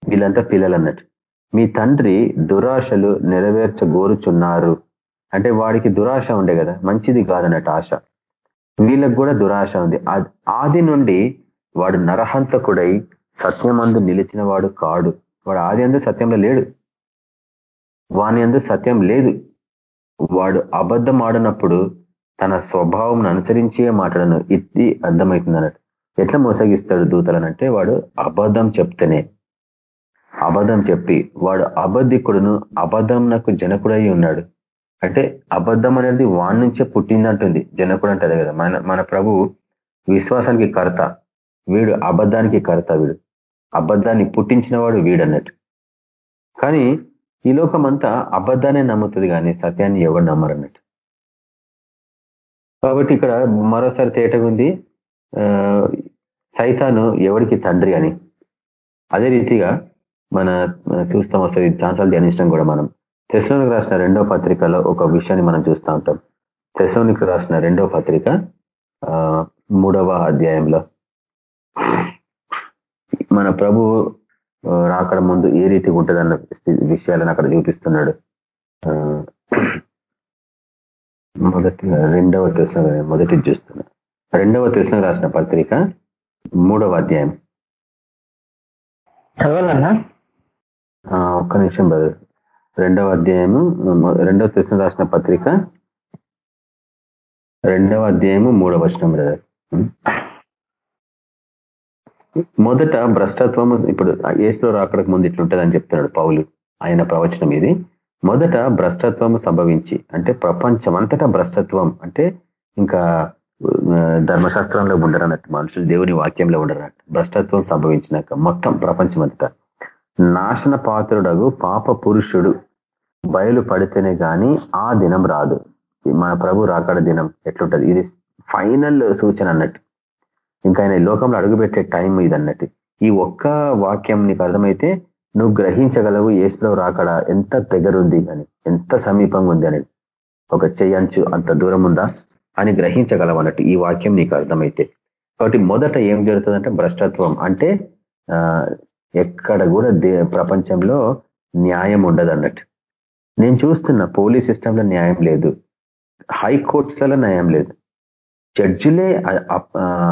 B: వీళ్ళంతా పిల్లలు అన్నట్టు. మీ తండ్రి దురాశలు నెరవేర్చగోరుచున్నారు. అంటే వాడికి దురాశ ఉండే కదా మంచిది కాదన్నట్టు ఆశ. వీళ్ళకు కూడా దురాశ ఉంది. ఆది నుండి వాడు నరహంతకుడై సత్యమందు నిలిచిన వాడు కాడు. వాడు ఆది అందు సత్యంలో లేడు. వాని అందు సత్యం లేదు. వాడు అబద్ధం ఆడినప్పుడు తన స్వభావం అనుసరించే మాట్లాడను ఇది అర్థమవుతుంది అన్నట్టు ఎట్లా మోసగిస్తాడు దూతలనంటే వాడు అబద్ధం చెప్తేనే. అబద్ధం చెప్పి వాడు అబద్ధికుడును అబద్ధం నాకు జనకుడై ఉన్నాడు. అంటే అబద్ధం అనేది వాడి నుంచే పుట్టిందంటుంది జనకుడు అంటది కదా. మన మన ప్రభు విశ్వాసానికి కర్త. వీడు అబద్ధానికి కర్త వీడు. అబద్ధాన్ని పుట్టించిన వాడు వీడన్నట్టు. కానీ ఈ లోకమంతా అబద్ధాన్ని నమ్ముతుంది కానీ సత్యాన్ని ఎవరు నమ్మరన్నట్టు. కాబట్టి ఇక్కడ మరోసారి తేటగా ఉంది. సైతాను ఎవరికి తండ్రి అని. అదే రీతిగా మన చూస్తాం అసలు ఛాన్సాలు ధ్యానించడం కూడా మనం. తెసలోనికి రాసిన రెండో పత్రికలో ఒక విషయాన్ని మనం చూస్తూ ఉంటాం. తెసలోనికి రాసిన రెండో పత్రిక మూడవ అధ్యాయంలో. మన ప్రభు రాకడ ముందు ఏ రీతి ఉంటుందన్న విషయాలను అక్కడ చూపిస్తున్నాడు. మొదటి రెండవ తెసిన మొదటి చూస్తున్నా. రెండవ తెసిన రాసిన పత్రిక మూడవ అధ్యాయం.
A: చదవాలన్నా?
B: ఒక్క నిమిషం బ్రదర్. రెండవ అధ్యాయము రెండవ కృష్ణ రాసిన పత్రిక. రెండవ అధ్యాయము మూడవ వచనం బ్రదర్. మొదట భ్రష్టత్వము ఇప్పుడు ఏసులో రాకడకు ముందు ఇట్లుంటుందని చెప్తున్నాడు పౌలు ఆయన ప్రవచనం ఇది. మొదట భ్రష్టత్వము సంభవించి అంటే ప్రపంచం అంతటా భ్రష్టత్వం అంటే ఇంకా ధర్మశాస్త్రంలో ఉండరన్నట్టు మనుషులు దేవుని వాక్యంలో ఉండరన్నట్టు. భ్రష్టత్వం సంభవించినాక మొత్తం ప్రపంచం అంతటా నాశన పాత్రుడగు పాప పురుషుడు. బయలు పడితేనే కానీ ఆ దినం రాదు. మన ప్రభు రాకడ దినం ఎట్లుంటది? ఇది ఫైనల్ సూచన అన్నట్టు. ఇంకా ఆయన లోకంలో అడుగుపెట్టే టైం ఇది అన్నట్టు ఈ ఒక్క వాక్యం నీకు అర్థమైతే నువ్వు గ్రహించగలవు ఏసులో రాకడ ఎంత దగ్గరుంది అని ఎంత సమీపంగా ఉంది అనేది ఒక చెయ్యంచు అంత దూరం ఉందా అని గ్రహించగలవు అన్నట్టు ఈ వాక్యం నీకు అర్థమైతే. కాబట్టి మొదట ఏం జరుగుతుందంటే భ్రష్టత్వం అంటే ఎక్కడ కూడా ప్రపంచంలో న్యాయం ఉండదు అన్నట్టు నేను చూస్తున్న పోలీస్ సిస్టంలో న్యాయం లేదు. హైకోర్ట్స్లలో న్యాయం లేదు. జడ్జులే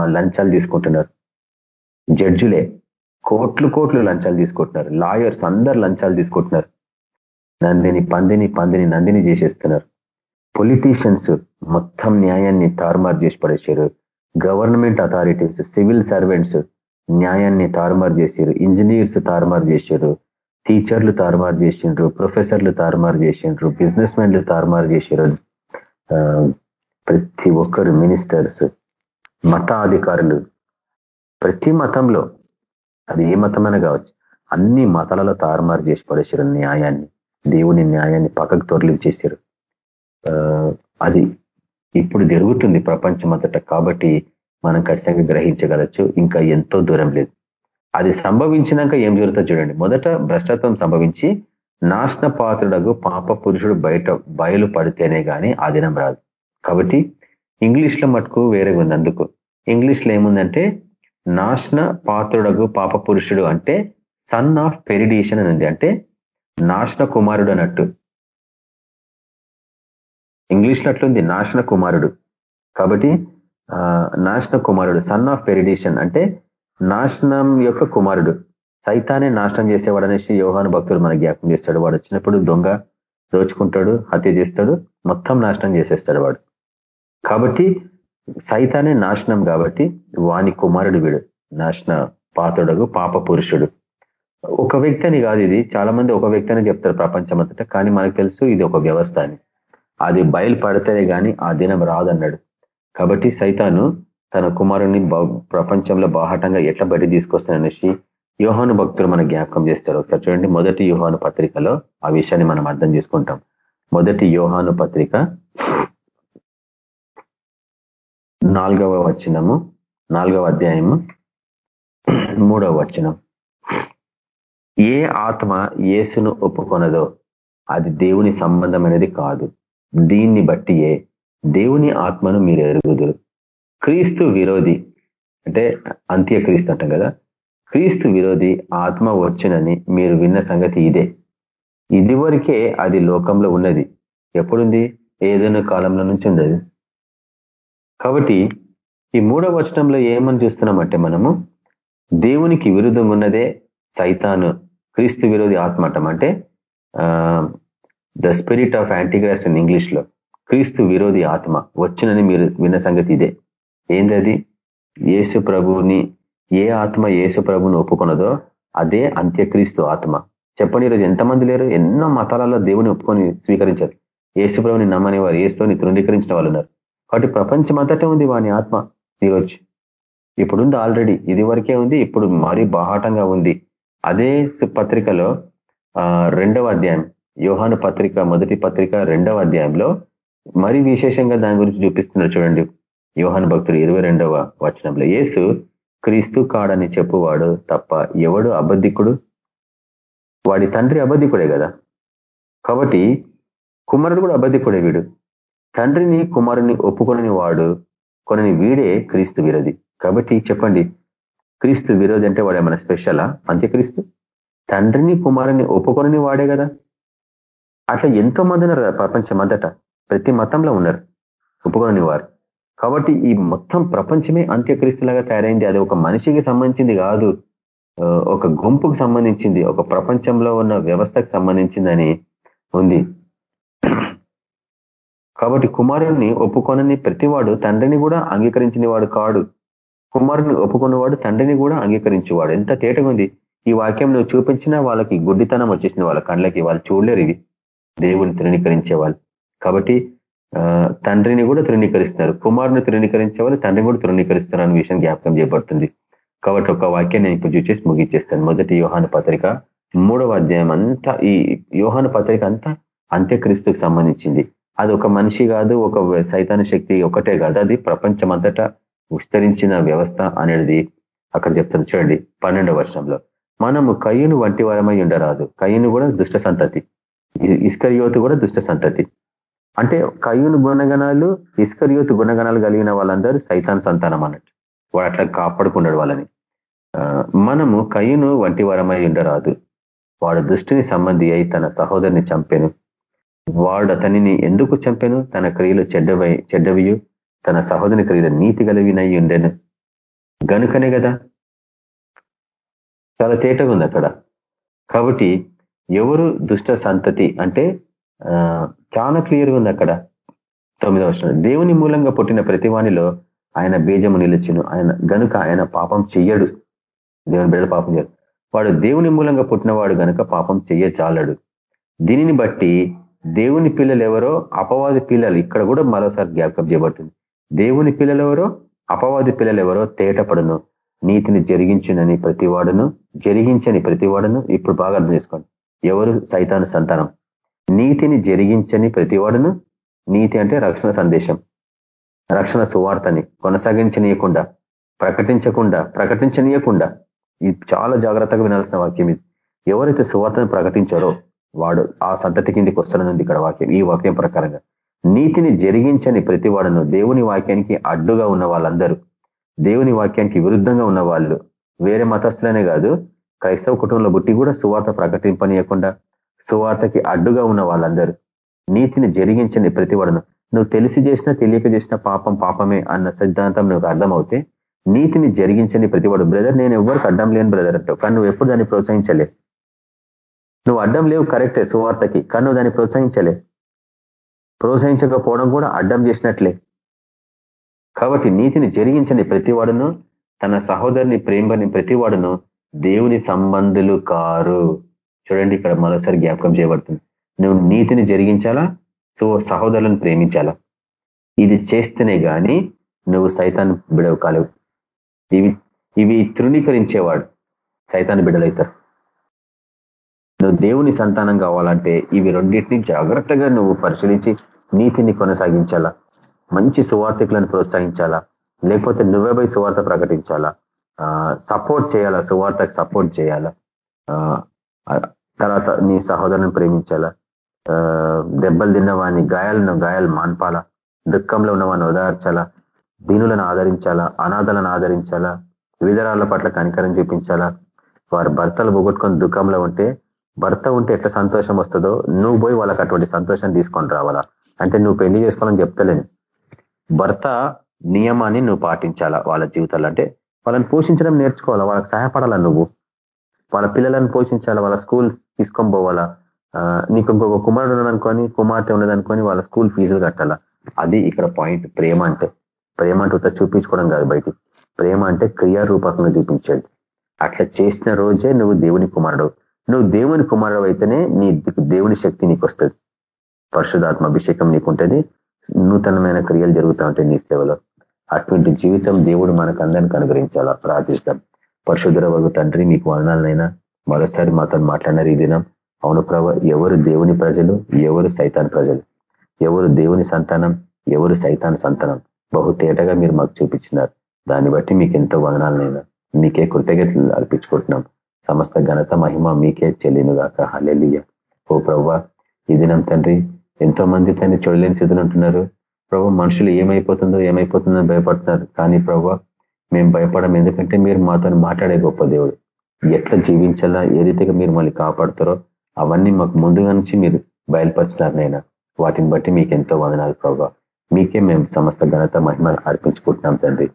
B: లంచాలు తీసుకుంటున్నారు. జడ్జులే కోట్లు కోట్లు లంచాలు తీసుకుంటున్నారు. లాయర్స్ అందరు లంచాలు తీసుకుంటున్నారు. నందిని పందిని పందిని నందిని చేసేస్తున్నారు. పొలిటీషియన్స్ మొత్తం న్యాయాన్ని తారుమారు చేసి పడేశారు. గవర్నమెంట్ అథారిటీస్ సివిల్ సర్వెంట్స్ న్యాయాన్ని తారుమారు చేశారు ఇంజనీర్స్ తారుమారు చేశారు టీచర్లు తారుమారు చేసిండ్రు ప్రొఫెసర్లు తారుమారు చేసిండ్రు బిజినెస్ మెన్లు తారుమారు చేశారు ప్రతి ఒక్కరు మినిస్టర్స్ మత అధికారులు ప్రతి మతంలో అది ఏ మతమైనా కావచ్చు అన్ని మతాలలో తారుమారు చేసి పడేసారు న్యాయాన్ని. దేవుని న్యాయాన్ని పక్కకు తొరలించేసారు అది ఇప్పుడు జరుగుతుంది ప్రపంచం కాబట్టి మనం ఖచ్చితంగా గ్రహించగలచ్చు. ఇంకా ఎంతో దూరం లేదు. అది సంభవించినాక ఏం జరుగుతుందో చూడండి. మొదట భ్రష్టత్వం సంభవించి నాశన పాత్రుడకు పాప పురుషుడు బయట బయలు పడితేనే కానీ ఆ దినం రాదు. కాబట్టి ఇంగ్లీష్లో మటుకు వేరే ఉంది. అందుకు ఇంగ్లీష్లో ఏముందంటే నాశన పాత్రుడకు పాప పురుషుడు అంటే సన్ ఆఫ్ పెరిడీషన్ అని ఉంది. అంటే నాశన కుమారుడు అన్నట్టు. ఇంగ్లీష్లో అట్లుంది. నాశన కుమారుడు కాబట్టి నాశన కుమారుడు సన్ ఆఫ్ పెరిడిషన్ అంటే నాశనం యొక్క కుమారుడు. సైతానే నాశనం చేసేవాడు అనేసి యోహాను భక్తుడు మన జ్ఞాపం చేస్తాడు. వాడు వచ్చినప్పుడు దొంగ దోచుకుంటాడు హత్య చేస్తాడు మొత్తం నాశనం చేసేస్తాడు వాడు. కాబట్టి సైతానే నాశనం కాబట్టి వాని కుమారుడు వీడు నాశన పాత్రుడు పాప పురుషుడు. ఒక వ్యక్తి అని కాదు ఇది. చాలా మంది ఒక వ్యక్తి అని చెప్తారు ప్రపంచం అంతటా కానీ మనకు తెలుసు ఇది ఒక వ్యవస్థ అని. అది బయలుపడితేనే కానీ ఆ దినం రాదన్నాడు. కాబట్టి సైతాను తన కుమారుని ప్రపంచంలో బాహటంగా ఎట్లా బయట తీసుకొస్తాననేసి యోహాను భక్తులు మన జ్ఞాపకం చేస్తారు. ఒకసారి చూడండి మొదటి యోహాను పత్రికలో ఆ విషయాన్ని మనం అర్థం చేసుకుంటాం. మొదటి యోహాను పత్రిక నాలుగవ వచనము నాలుగవ అధ్యాయము మూడవ వచనం. ఏ ఆత్మ ఏసును ఒప్పుకొనదో అది దేవుని సంబంధమైనది కాదు. దీన్ని బట్టియే దేవుని ఆత్మను మీరు ఎరుగుదురు. క్రీస్తు విరోధి అంటే అంత్యక్రీస్తు అంటాం కదా క్రీస్తు విరోధి ఆత్మ వచ్చునని మీరు విన్న సంగతి ఇదే. ఇదివరకే అది లోకంలో ఉన్నది. ఎప్పుడుంది? ఏదైనా కాలంలో నుంచి ఉంది అది కాబట్టి ఈ మూడవ వచనంలో ఏమని చూస్తున్నామంటే మనము దేవునికి విరుద్ధం ఉన్నదే సైతాను క్రీస్తు విరోధి ఆత్మ అంటే. The spirit of antichrist in క్రీస్తు విరోధి ఆత్మ వచ్చినని మీరు విన్న సంగతి ఇదే. ఏందది? యేసు ప్రభుని ఏ ఆత్మ యేసు ప్రభుని ఒప్పుకున్నదో అదే అంత్యక్రీస్తు ఆత్మ. చెప్పండి ఈరోజు ఎంతమంది లేరు? ఎన్నో మతాలలో దేవుని ఒప్పుకొని స్వీకరించారు. యేసు ప్రభుని నమ్మని వారు యేసుని తృణీకరించిన వాళ్ళు ఉన్నారు. కాబట్టి ప్రపంచమంతటే ఉంది వాని ఆత్మ ఈరోజు. ఇప్పుడుంది ఆల్రెడీ ఇది వరకే ఉంది ఇప్పుడు మరీ బాహాటంగా ఉంది. అదే పత్రికలో రెండవ అధ్యాయం యోహాను పత్రిక మొదటి పత్రిక రెండవ అధ్యాయంలో మరి విశేషంగా దాని గురించి చూపిస్తున్నారు చూడండి. యోహాను భక్తుడు ఇరవై రెండవ వచనంలో యేసు క్రీస్తు కాడని చెప్పువాడు తప్ప ఎవడు అబద్ధికుడు? వాడి తండ్రి అబద్ధికుడే కదా? కాబట్టి కుమారుడు కూడా అబద్ధికుడే వీడు. తండ్రిని కుమారుని ఒప్పుకొని వాడు కొన్ని వీడే క్రీస్తు విరోధి. కాబట్టి చెప్పండి క్రీస్తు విరోధి అంటే వాడు ఏమైనా స్పెషలా? అంత్యక్రీస్తు తండ్రిని కుమారుని ఒప్పుకొని వాడే కదా? అట్లా ఎంతో మంది ఉన్నారు ప్రపంచం అంతటా ప్రతి మతంలో ఉన్నారు. ఒప్పుకొని వారు. కాబట్టి ఈ మొత్తం ప్రపంచమే అంత్యక్రీస్తులాగా తయారైంది. అది ఒక మనిషికి సంబంధించింది కాదు. ఒక గుంపుకు సంబంధించింది. ఒక ప్రపంచంలో ఉన్న వ్యవస్థకు సంబంధించిందని ఉంది. కాబట్టి కుమారుణ్ణి ఒప్పుకొనని ప్రతివాడు తండ్రిని కూడా అంగీకరించిన వాడు కాడు. కుమారుని ఒప్పుకున్నవాడు తండ్రిని కూడా అంగీకరించేవాడు. ఎంత తేటగా ఉంది. ఈ వాక్యం నువ్వు చూపించినా వాళ్ళకి గుడ్డితనం వచ్చేసింది. వాళ్ళ కళ్ళకి వాళ్ళు చూడలేరు ఇవి. దేవుని తృణీకరించే వాళ్ళు కాబట్టి తండ్రిని కూడా తృణీకరిస్తారు కుమారుని తృణీకరించే వాళ్ళు తండ్రిని కూడా తృణీకరిస్తారు అనే విషయం జ్ఞాపకం చేయబడుతుంది. కాబట్టి ఒక వాక్యం నేను ఇప్పుడు చూసేసి ముగించేస్తాను. మొదటి యోహాను పత్రిక మూడవ అధ్యాయం అంతా ఈ యోహాను పత్రిక అంతా అంత్యక్రీస్తుకు సంబంధించింది. అది ఒక మనిషి కాదు ఒక సైతాన శక్తి ఒకటే కాదు. అది ప్రపంచమంతటా విస్తరించిన వ్యవస్థ అనేది అక్కడ చెప్తాను చూడండి పన్నెండవ వర్షంలో మనము కయ్యను వంటి వారమై ఉండరాదు. కయ్యను కూడా దుష్ట సంతతి. ఇస్కరియోతు కూడా దుష్ట సంతతి. అంటే కయ్యూను గుణగణాలు ఇస్కరియోతు గుణగణాలు కలిగిన వాళ్ళందరూ సైతాన్ సంతానం అన్నట్టు. వాడు అట్లా కాపాడుకున్నాడు వాళ్ళని. మనము కయ్యూను వంటి వరమై ఉండరాదు. వాడు దృష్టిని సంబంధి అయి తన సహోదరిని చంపాను. వాడు అతనిని ఎందుకు చంపాను? తన క్రియలు చెడ్డవై చెడ్డవియు. తన సహోదరి క్రియలు నీతి కలిగినై ఉండెను. గనుకనే కదా చాలా తేటగా ఉంది అక్కడ. కాబట్టి ఎవరు దుష్ట సంతతి అంటే చాలా క్లియర్గా ఉంది అక్కడ తొమ్మిదవ వర్షం దేవుని మూలంగా పుట్టిన ప్రతివానిలో ఆయన బీజము నిలిచిను. ఆయన గనుక ఆయన పాపం చెయ్యడు. దేవుని బిడ్డ పాపం చేయడు వాడు దేవుని మూలంగా పుట్టినవాడు గనుక పాపం చెయ్యచాలడు. దీనిని బట్టి దేవుని పిల్లలు ఎవరో అపవాది పిల్లలు ఇక్కడ కూడా మరోసారి జ్ఞాపకం చేయబడుతుంది. దేవుని పిల్లలు ఎవరో అపవాది పిల్లలు ఎవరో తేటపడును. నీతిని జరిగించునని ప్రతివాడును జరిగించని ప్రతివాడును ఇప్పుడు బాగా అర్థం చేసుకోండి. ఎవరు సైతాను సంతానం? నీతిని జరిగించని ప్రతివాడును నీతి అంటే రక్షణ సందేశం. రక్షణ సువార్తని కొనసాగించనీయకుండా ప్రకటించకుండా ప్రకటించనీయకుండా. ఇది చాలా జాగ్రత్తగా వినాల్సిన వాక్యం ఇది. ఎవరైతే సువార్తను ప్రకటించారో వాడు ఆ సంతతి కిందికి వస్తాడనుంది ఇక్కడ వాక్యం ఈ వాక్యం ప్రకారంగా. నీతిని జరిగించని ప్రతివాడును దేవుని వాక్యానికి అడ్డుగా ఉన్న వాళ్ళందరూ దేవుని వాక్యానికి విరుద్ధంగా ఉన్న వాళ్ళు వేరే మతస్థులనే కాదు క్రైస్తవ కుటుంబంలో బుట్టి కూడా సువార్త ప్రకటింపనీయకుండా సువార్తకి అడ్డుగా ఉన్న వాళ్ళందరూ నీతిని జరిగించని ప్రతివాడును నువ్వు తెలిసి చేసినా తెలియక చేసిన పాపం పాపమే అన్న సిద్ధాంతం నువ్వు అర్థమవుతే నీతిని జరిగించని ప్రతివాడు బ్రదర్ నేను ఎవరికి అడ్డం లేని బ్రదర్ అంటావు. కానీ నువ్వు ఎప్పుడు దాన్ని ప్రోత్సహించలే. నువ్వు అడ్డం లేవు కరెక్టే సువార్తకి. కానీ నువ్వు దాన్ని ప్రోత్సహించలే. ప్రోత్సహించకపోవడం కూడా అడ్డం చేసినట్లే. కాబట్టి నీతిని జరిగించని ప్రతివాడును తన సహోదరిని ప్రేమని ప్రతివాడును దేవుని సంబంధులు కారు. చూడండి ఇక్కడ మరోసారి జ్ఞాపకం చేయబడుతుంది. నువ్వు నీతిని జరిగించాలా? సో సహోదరులను ప్రేమించాలా? ఇది చేస్తేనే కానీ నువ్వు సైతాన్ని బిడవ కాలేవు. ఇవి ఇవి తృణీకరించేవాడు సైతాన్ని బిడలవుతారు నువ్వు దేవుని సంతానం కావాలంటే ఇవి రెండింటిని జాగ్రత్తగా నువ్వు పరిశీలించి నీతిని కొనసాగించాలా? మంచి సువార్థికులను ప్రోత్సహించాలా? లేకపోతే నువ్వే పోయి సువార్త ప్రకటించాలా? సపోర్ట్ చేయాలా? సువార్తకు సపోర్ట్ చేయాలా? తర్వాత నీ సహోదరుని ప్రేమించాలా? దెబ్బలు తిన్నవాడిని గాయాలను గాయాలు మాన్పాలా? దుఃఖంలో ఉన్నవాడిని ఓదార్చాలా? దీనులను ఆదరించాలా? అనాథలను ఆదరించాలా? విధరాల పట్ల కనికరం చూపించాలా? వారు భర్తలు పోగొట్టుకొని దుఃఖంలో ఉంటే భర్త ఉంటే ఎట్లా సంతోషం వస్తుందో నువ్వు పోయి వాళ్ళకి అటువంటి సంతోషం తీసుకొని రావాలా? అంటే నువ్వు పెళ్ళి చేసుకోవాలని చెప్తలేను. భర్త నియమాన్ని నువ్వు పాటించాలా వాళ్ళ జీవితాలు అంటే వాళ్ళని పోషించడం నేర్చుకోవాలా? వాళ్ళకి సహాయపడాలా నువ్వు? వాళ్ళ పిల్లలను పోషించాలా? వాళ్ళ స్కూల్ తీసుకొని పోవాలా? నీకు ఇంకొక కుమారుడు ఉన్నదనుకొని కుమార్తె ఉన్నదనుకొని వాళ్ళ స్కూల్ ఫీజులు కట్టాలా? అది ఇక్కడ పాయింట్. ప్రేమ అంటే ప్రేమ అంటే చూపించుకోవడం కాదు బయటికి. ప్రేమ అంటే క్రియారూపకంగా చూపించేది. అట్లా చేసిన రోజే నువ్వు దేవుని కుమారుడు నువ్వు దేవుని కుమారుడు అయితేనే నీ దేవుని శక్తి నీకు వస్తుంది పరిశుధాత్మ అభిషేకం నీకుంటుంది. నూతనమైన క్రియలు జరుగుతూ ఉంటాయి నీ సేవలో. అటువంటి జీవితం దేవుడు మనకు అందరికీ అనుగ్రహించాలా? ప్రార్థిస్తాం పరశుధర వగు తండ్రి మీకు వర్ణాలనైనా మరోసారి మాతో మాట్లాడినారు ఈ దినం అవును ప్రభ ఎవరు దేవుని ప్రజలు ఎవరు సైతాన్ ప్రజలు? ఎవరు దేవుని సంతానం ఎవరు సైతాన్ సంతానం? బహుతేటగా మీరు మాకు చూపించినారు. దాన్ని బట్టి మీకు ఎంతో వదనాలనైనా. మీకే కృతజ్ఞతలు అర్పించుకుంటున్నాం. సమస్త ఘనత మహిమ మీకే చెల్లినుగాక. హలెలియ ఓ ప్రవ్వ ఈ దినం తండ్రి ఎంతో మంది తండ్రి చూడలేని స్థితిలో ఉంటున్నారు. ప్రభు మనుషులు ఏమైపోతుందో ఏమైపోతుందో భయపడుతున్నారు. కానీ ప్రభు మేము భయపడం ఎందుకంటే మీరు మాతో మాట్లాడే గొప్ప దేవుడు. ఎట్లా జీవించాలా ఏ రీతిగా మీరు మళ్ళీ కాపాడుతారో అవన్నీ మాకు ముందుగా నుంచి మీరు బయలుపరిచినారు నైనా వాటిని బట్టి మీకు ఎంతో వదనాలు ప్రభావ మీకే మేము సమస్త ఘనత మహిమ అర్పించుకుంటున్నాం తండ్రి.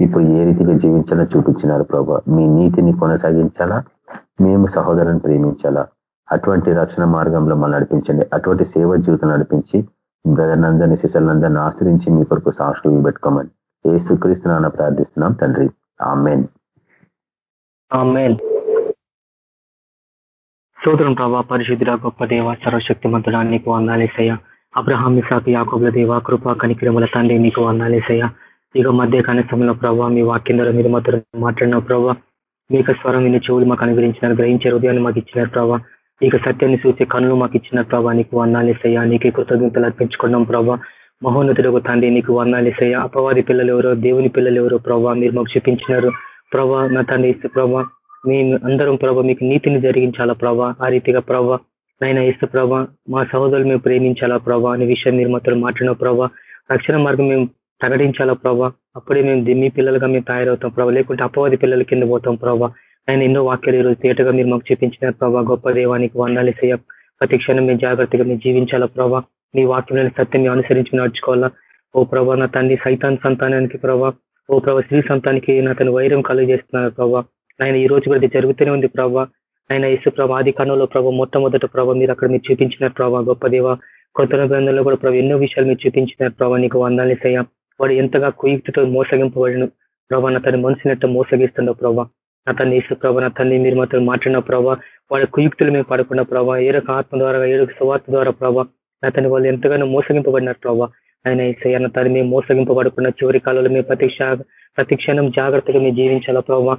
B: ఇప్పుడు ఏ రీతిగా జీవించాలో చూపించినారు ప్రభా. మీ నీతిని కొనసాగించాలా మేము సహోదరుని ప్రేమించాలా. అటువంటి రక్షణ మార్గంలో మనం నడిపించండి. అటువంటి సేవ జీవితం నడిపించి బ్రదర్నందరినీ శిశులందరినీ ఆశ్రయించి మీ కొరకు సాక్షులు పెట్టుకోమని. ఏసుక్రీస్తున్నా ప్రార్థిస్తున్నాం తండ్రి. ఆమెన్.
A: సోదరం ప్రభా పరిశుద్ధుల గొప్ప దేవ సర్వశక్తిమంతుడా నీకు వందాలేసయ్య అబ్రహాం ఇసాకు యాకోబుల దేవ కృపా కనిక్రముల తండ్రి నీకు వందాలేసయ్య ఇక మధ్య కనీసంలో ప్రభావ మీ వాక్యం ద్వారా మీరు మాత్రం మాట్లాడిన ప్రభావ మీకు స్వరం విని చెవులు మాకు అనుగ్రహించినారు గ్రహించే హృదయాన్ని మాకు ఇచ్చినారు ప్రభావ ఇక సత్యాన్ని చూసే కనులు మాకు ఇచ్చిన ప్రభావ నీకు వందాలేసయ్యా నీకే కృతజ్ఞతలు అర్పించుకున్నాం ప్రభా. మహోన్నతుడు తండ్రి నీకు వందాలేసయ్యా అపవాది పిల్లలు ఎవరో దేవుని పిల్లలు ఎవరో ప్రభా మీరు మాకు చూపించినారు. ప్రభా నా తండ్రి ఇస్తే ప్రభా మేము అందరం ప్రభా మీకు నీతిని జరిగించాలా ప్రభా ఆ రీతిగా ప్రభా. నైనా ఇస్తే ప్రభా మా సహోదరులు మేము ప్రేమించాలా ప్రభా అనే విషయం మీరు మాత్రం మాట్లాడిన ప్రభా. రక్షణ మార్గం మేము ప్రకటించాలా ప్రభా. అప్పుడే మేము మీ పిల్లలుగా మేము తయారవుతాం ప్రభావ లేకుంటే అపవాది పిల్లల కింద పోతాం ప్రభా. ఆయన ఎన్నో వాక్యాలు ఈరోజు తేటగా మీరు మాకు చూపించినారు ప్రభా. గొప్ప దేవానికి వందాలి ప్రతి క్షణం మేము జాగ్రత్తగా మేము జీవించాలా ప్రభా. నీ వాక్యం సత్యం అనుసరించి నడుచుకోవాలా? ఓ ప్రభా నా తండ్రి సైతాన్ సంతానానికి ప్రభా ఓ ప్రభా స్త్రీ సంతానికి నా తను వైరం కలుగజేస్తున్నారు ప్రభా. ఆయన ఈ రోజు కూడా జరుగుతూనే ఉంది ప్రభా. ఆయన యేసు ప్రభా ఆది కాలంలో ప్రభా మొట్టమొదటి ప్రభా మీరు అక్కడ మీరు చూపించినారు ప్రభా గొప్ప దేవ. కొత్త గ్రంథంలో కూడా ప్రభా ఎన్నో విషయాలు మీరు చూపించినారు ప్రభా నీకు వందాలి సయ్యా వాడు ఎంతగా కుయుక్తితో మోసగింపబడిన ప్రభా నా తన మనసునట్టు మోసగిస్తున్నావు ప్రభా. నా తన్ని ఇసు ప్రభా నా తన్ని మీరు మాత్రం మాట్లాడిన ప్రభా వాడి కుయుక్తులు మేము పడకుండా ప్రభా ఏరొక ఆత్మ ద్వారా ఏరొక సువార్త ద్వారా ప్రభా అతని వాళ్ళు ఎంతగానో మోసగింపబడినారు ప్రభా ఆయన ఇసయ్యన్న తను మేము మోసగింపబడకుండా చివరి కాలంలో మేము ప్రతిక్ష ప్రతిక్షణం జాగ్రత్తగా మేము జీవించాలా ప్రభావ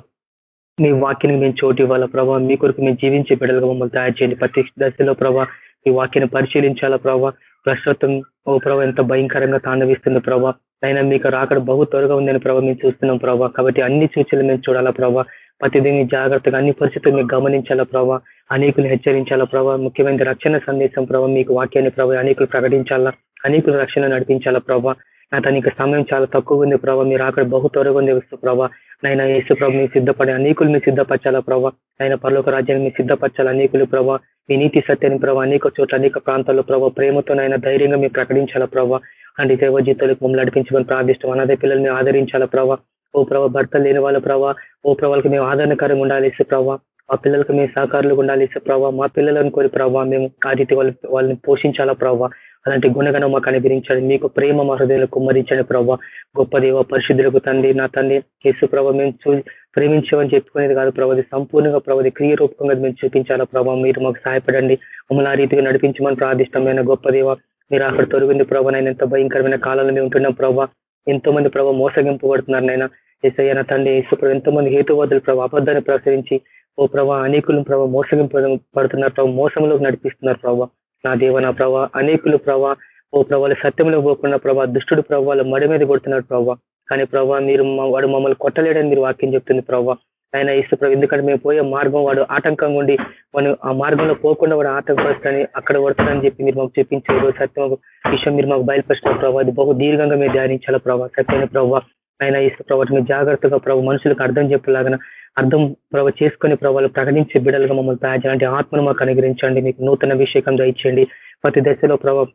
A: మీ వాక్యానికి మేము చోటు ఇవ్వాలా ప్రభావ మీ కొరకు మేము జీవించే బిడ్డలుగా మమ్మల్ని తయారు చేయండి. ప్రతి దశలో ప్రభావ ఈ వాక్యాన్ని పరిశీలించాలా ప్రభావ ప్రస్తుతం ఓ ప్రభావ ఎంత భయంకరంగా తాండవిస్తుంది ప్రభావ అయినా మీకు రాకడ బహు త్వరగా ఉందని ప్రభావ మేము చూస్తున్నాం ప్రభావ కాబట్టి అన్ని సూచనలు మేము చూడాలా ప్రభావ ప్రతిదీని జాగ్రత్తగా అన్ని పరిస్థితులు మీకు గమనించాలా ప్రభావ అనేకులు హెచ్చరించాలా ప్రభావ ముఖ్యమైన రక్షణ సందేశం ప్రభావ మీకు వాక్యాన్ని ప్రభావ అనేకులు ప్రకటించాలా? అనేకులు రక్షణ నడిపించాలా ప్రభావ నా తనకి సమయం చాలా తక్కువ ఉంది ప్రభావ మీరు అక్కడ బహు త్వరగా ఉంది వస్తు ప్రభావ నైనా యేసు ప్రభు మీరు సిద్ధపడి అనేకులు మీరు సిద్ధపరచాలా ప్రభావ ఆయన పరలోక రాజ్యాన్ని మీరు సిద్ధపరచాలా అనేకులు ప్రభావ మీ నీతి సత్యాన్ని ప్రభావ అనేక చోట్ల అనేక ప్రాంతాల్లో ప్రభావ ప్రేమతోనైనా ధైర్యంగా మీరు ప్రకటించాలా ప్రభావ అంటే దేవ జీతాలకు మమ్మల్ని నడిపించమని ప్రార్థిష్టం అనాథ పిల్లల్ని ఆదరించాలా ప్రభావ ఓ ప్రభా భర్త లేని వాళ్ళ ప్రభా ఓ ప్రభావాలకు మేము ఆదరణకరంగా ఉండాలి ప్రభావ మా పిల్లలకు మేము సహకారులు ఉండాలి ప్రభావ మా పిల్లలను కోరి ప్రభావ మేము ఆ రీతి వాళ్ళని పోషించాలా ప్రభావ అలాంటి గుణగణం మాకు అనుగ్రహించండి. మీకు ప్రేమ మా హృదయంలో కుమ్మరించండి ప్రభావ గొప్ప దేవ పరిశుద్ధులకు తండ్రి నా తండ్రి కేసు ప్రభావ మేము చూ ప్రేమించమని చెప్పుకునేది కాదు ప్రభావి సంపూర్ణంగా ప్రభావి క్రియ రూపంగా మేము చూపించాలా ప్రభావ మీరు మాకు సహాయపడండి. మమ్మల్ని ఆ రీతిగా నడిపించమని ప్రార్థిష్టమైన గొప్ప దేవ మీరు అక్కడ తొలగింది ప్రభావ నేను ఎంత భయంకరమైన కాలంలో మేము ఉంటున్నాం ప్రభావ ఎంతో మంది ప్రభావ మోసగింపబడుతున్నారు నైనా. ఎస్ఐ నా తండ్రి యేసు ఎంతోమంది హేతువాదులు ప్రభు అబద్ధాన్ని ప్రసరించి ఓ ప్రభా అనేకులు ప్రభావ మోసగింపడుతున్నారు ప్రభు మోసంలోకి నడిపిస్తున్నారు ప్రభావ నా దేవ నా ప్రభావ అనేకులు ప్రభావ ఓ ప్రభావ సత్యంలో పోకుండా ప్రభా దుష్టుడు ప్రభావాలు మడి మీద కొడుతున్నాడు ప్రభావ కానీ ప్రభావ మీరు వాడు మమ్మల్ని కొట్టలేడని మీరు వాక్యం చెప్తుంది ప్రభావ ఆయన ఇసు ఎందుకంటే మేము పోయే మార్గం వాడు ఆటంకంగా ఉండి మనం ఆ మార్గంలో పోకుండా వాడు ఆటంకపరుస్తాడని అక్కడ పడుతుందని చెప్పి మీరు మాకు చూపించారు. సత్యం విషయం మీరు మాకు బయలుపరిచిన ప్రభావ అది బహు దీర్ఘంగా మీరు ధ్యానించాల ప్రభావ సత్యమైన ప్రభావ ఆయన ఇసు ప్రభావ జాగ్రత్తగా ప్రభు మనుషులకు అర్థం చెప్పలాగా అర్థం ప్రభావ చేసుకుని ప్రభావాలు ప్రకటించే బిడలుగా మమ్మల్ని తయారు చేయాలంటే ఆత్మను మాకు అనుగ్రహించండి. మీకు నూతన అభిషేకం దయచేయండి. ప్రతి దశలో ప్రభావ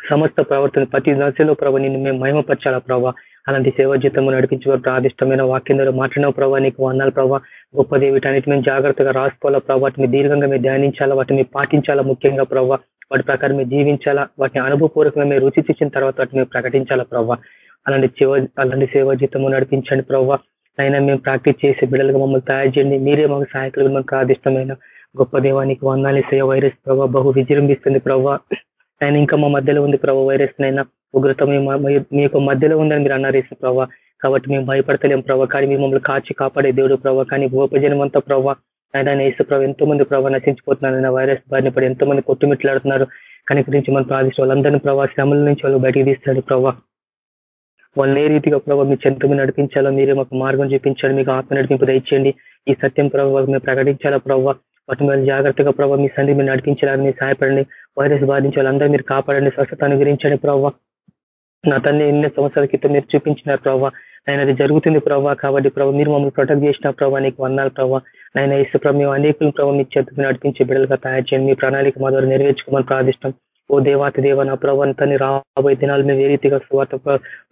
A: సమస్త ప్రవర్తన ప్రతి దశలో ప్రభావ నిన్ను మేము మహిమపరచాలా ప్రభావ అలాంటి సేవ జీతము నడిపించే ప్రాదిష్టమైన వాక్యం ద్వారా మాట్లాడిన ప్రభావ నీకు వందాల ప్రభావ గొప్పది వీటన్నిటి మేము జాగ్రత్తగా రాసుకోవాలా ప్రభావ వాటిని దీర్ఘంగా మేము ధ్యానించాలా వాటిని పాటించాలా ముఖ్యంగా ప్రభావ వాటి ప్రకారం మేము జీవించాలా వాటిని అనుభవపూర్వకంగా మేము రుచి తెచ్చిన తర్వాత వాటిని మేము ప్రకటించాలా ప్రభావ అలాంటి సేవ అలాంటి సేవా జీతము నడిపించండి ప్రభావ అయినా మేము ప్రాక్టీస్ చేసి బిడ్డలుగా మమ్మల్ని తయారు చేయండి. మీరే మాకు సహాయకులు మాకు ప్రాదిష్టమైన గొప్ప దేవానికి వందాలి. సేవ వైరస్ ప్రభావ బహు విజృంభిస్తుంది ప్రభావ ఆయన ఇంకా మా మధ్యలో ఉంది ప్రభావ వైరస్ నైనా. ఉగ్రత మీ యొక్క మధ్యలో ఉందని మీరు అన్నారు వేసిన ప్రభావ కాబట్టి మేము భయపడతలేం ప్రభావ కానీ మేము మమ్మల్ని కాచి కాపాడే దేవుడు ప్రభావ కానీ గోపజనం అంతా ప్రభావ ఆయన వేసే ప్రభావ ఎంతో మంది ప్రభావ నశించిపోతున్నారు వైరస్ బారిన పడి ఎంతో మంది కొట్టుమిట్లాడుతున్నారు కానీ మన మనం ప్రార్థిస్తాం వాళ్ళందరినీ ప్రభావ శ్రమల నుంచి వాళ్ళు బయటికి తీస్తాడు ప్రభావ వాళ్ళని ఏ రీతిగా ప్రభావ మీ చెంతకు నడిపించాలో మీరే మాకు మార్గం చూపించాలి మీకు ఆత్మ నడిపింపు దయచేయండి. ఈ సత్యం ప్రభావ మేము ప్రకటించాలా ప్రభావ? వాటి మీద జాగ్రత్తగా ప్రభావ మీ సంధి మీరు నడిపించాలని మీరు సహాయపడండి. వైరస్ బాధించే వాళ్ళందరూ మీరు కాపాడండి స్వస్థత అనుగ్రహించండి ప్రభావ. నా తల్లి ఎన్ని సంవత్సరాల క్రితం మీరు చూపించినారు ప్రభావ. నేను అది జరుగుతుంది ప్రభావ కాబట్టి ప్రభావ మీరు మమ్మల్ని ప్రొటెక్ట్ చేసిన ప్రభావ నీకు వందాలు ప్రభావ. ఆయన ఇసు ప్రభావ మేము అనేకులు ప్రభావ మీ చేతికి నడిపించే బిడ్డలుగా తయారు చేయండి. మీ ప్రణాళిక మా ద్వారా నెరవేర్చుకోమని ప్రార్థిష్టం. ఓ దేవాతి దేవ నా ప్రభావ తని రాబోయే దినాలు మేము ఏ రీతిగా స్వార్థ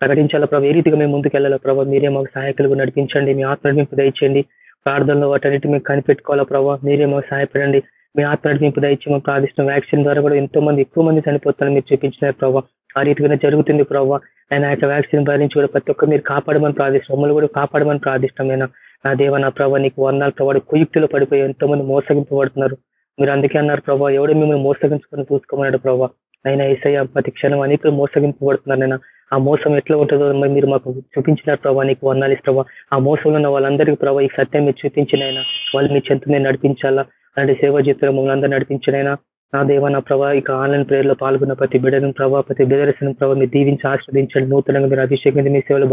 A: ప్రకటించాలా ప్రభావ ఏ రీతిగా మేము ముందుకెళ్ళాలా ప్రభావ మీరే మాకు సహాయకులుగా నడిపించండి మీ ఆత్మ నడిపింపు దయచేయండి. ప్రార్థనలో వాటన్నిటి మేము కనిపెట్టుకోవాలా ప్రభావ మీరే మాకు సహాయపడండి. మీ ఆత్మ నడిపింపు దయచి మాకు ప్రార్థిష్టం వ్యాక్సిన్ ద్వారా కూడా ఎంతో మంది ఎక్కువ మంది చనిపోతారని మీరు చూపించిన ప్రభావ ఆ రీతిగానే జరుగుతుంది ప్రభావ ఆయన యొక్క వ్యాక్సిన్ భరించి కూడా ప్రతి ఒక్క మీరు కాపాడమని ప్రార్థిస్తాం మమ్మల్ని కూడా కాపాడమని ప్రార్థిష్టమైన నా దేవ నా ప్రభావ నీకు వందాలు ప్రభావ కుయుక్తిలో పడిపోయి ఎంతో మంది మోసగింపబడుతున్నారు. మీరు అందుకే అన్నారు ప్రభావ ఎవడు మిమ్మల్ని మోసగించుకొని చూసుకోమన్నాడు ప్రభావ అయినా ఏసయ్య ప్రతి క్షణం అనేకలు మోసగింపబడుతున్నారు నేను ఆ మోసం ఎట్లా ఉంటుందో మీరు మాకు చూపించినారు ప్రభావ నీకు వందాలి ఇష్టవా ఆ మోసంలో ఉన్న వాళ్ళందరికీ ప్రభావ ఈ సత్యం మీరు చూపించినైనా వాళ్ళు మీ చెంత మీద నడిపించాలా? అలాంటి సేవ జీవితంలో మమ్మల్ని అందరూ నడిపించినైనా నా దేవ నా ప్రభావ ఇక ఆన్లైన్ ప్రేయర్లో పాల్గొన్న ప్రతి బిడ్డను ప్రభావ ప్రతి బిడ్డరసిన ప్రభావ మీరు దీవించి ఆస్వాదించండి నూతనంగా మీరు అభిషేకం మీ సేవలు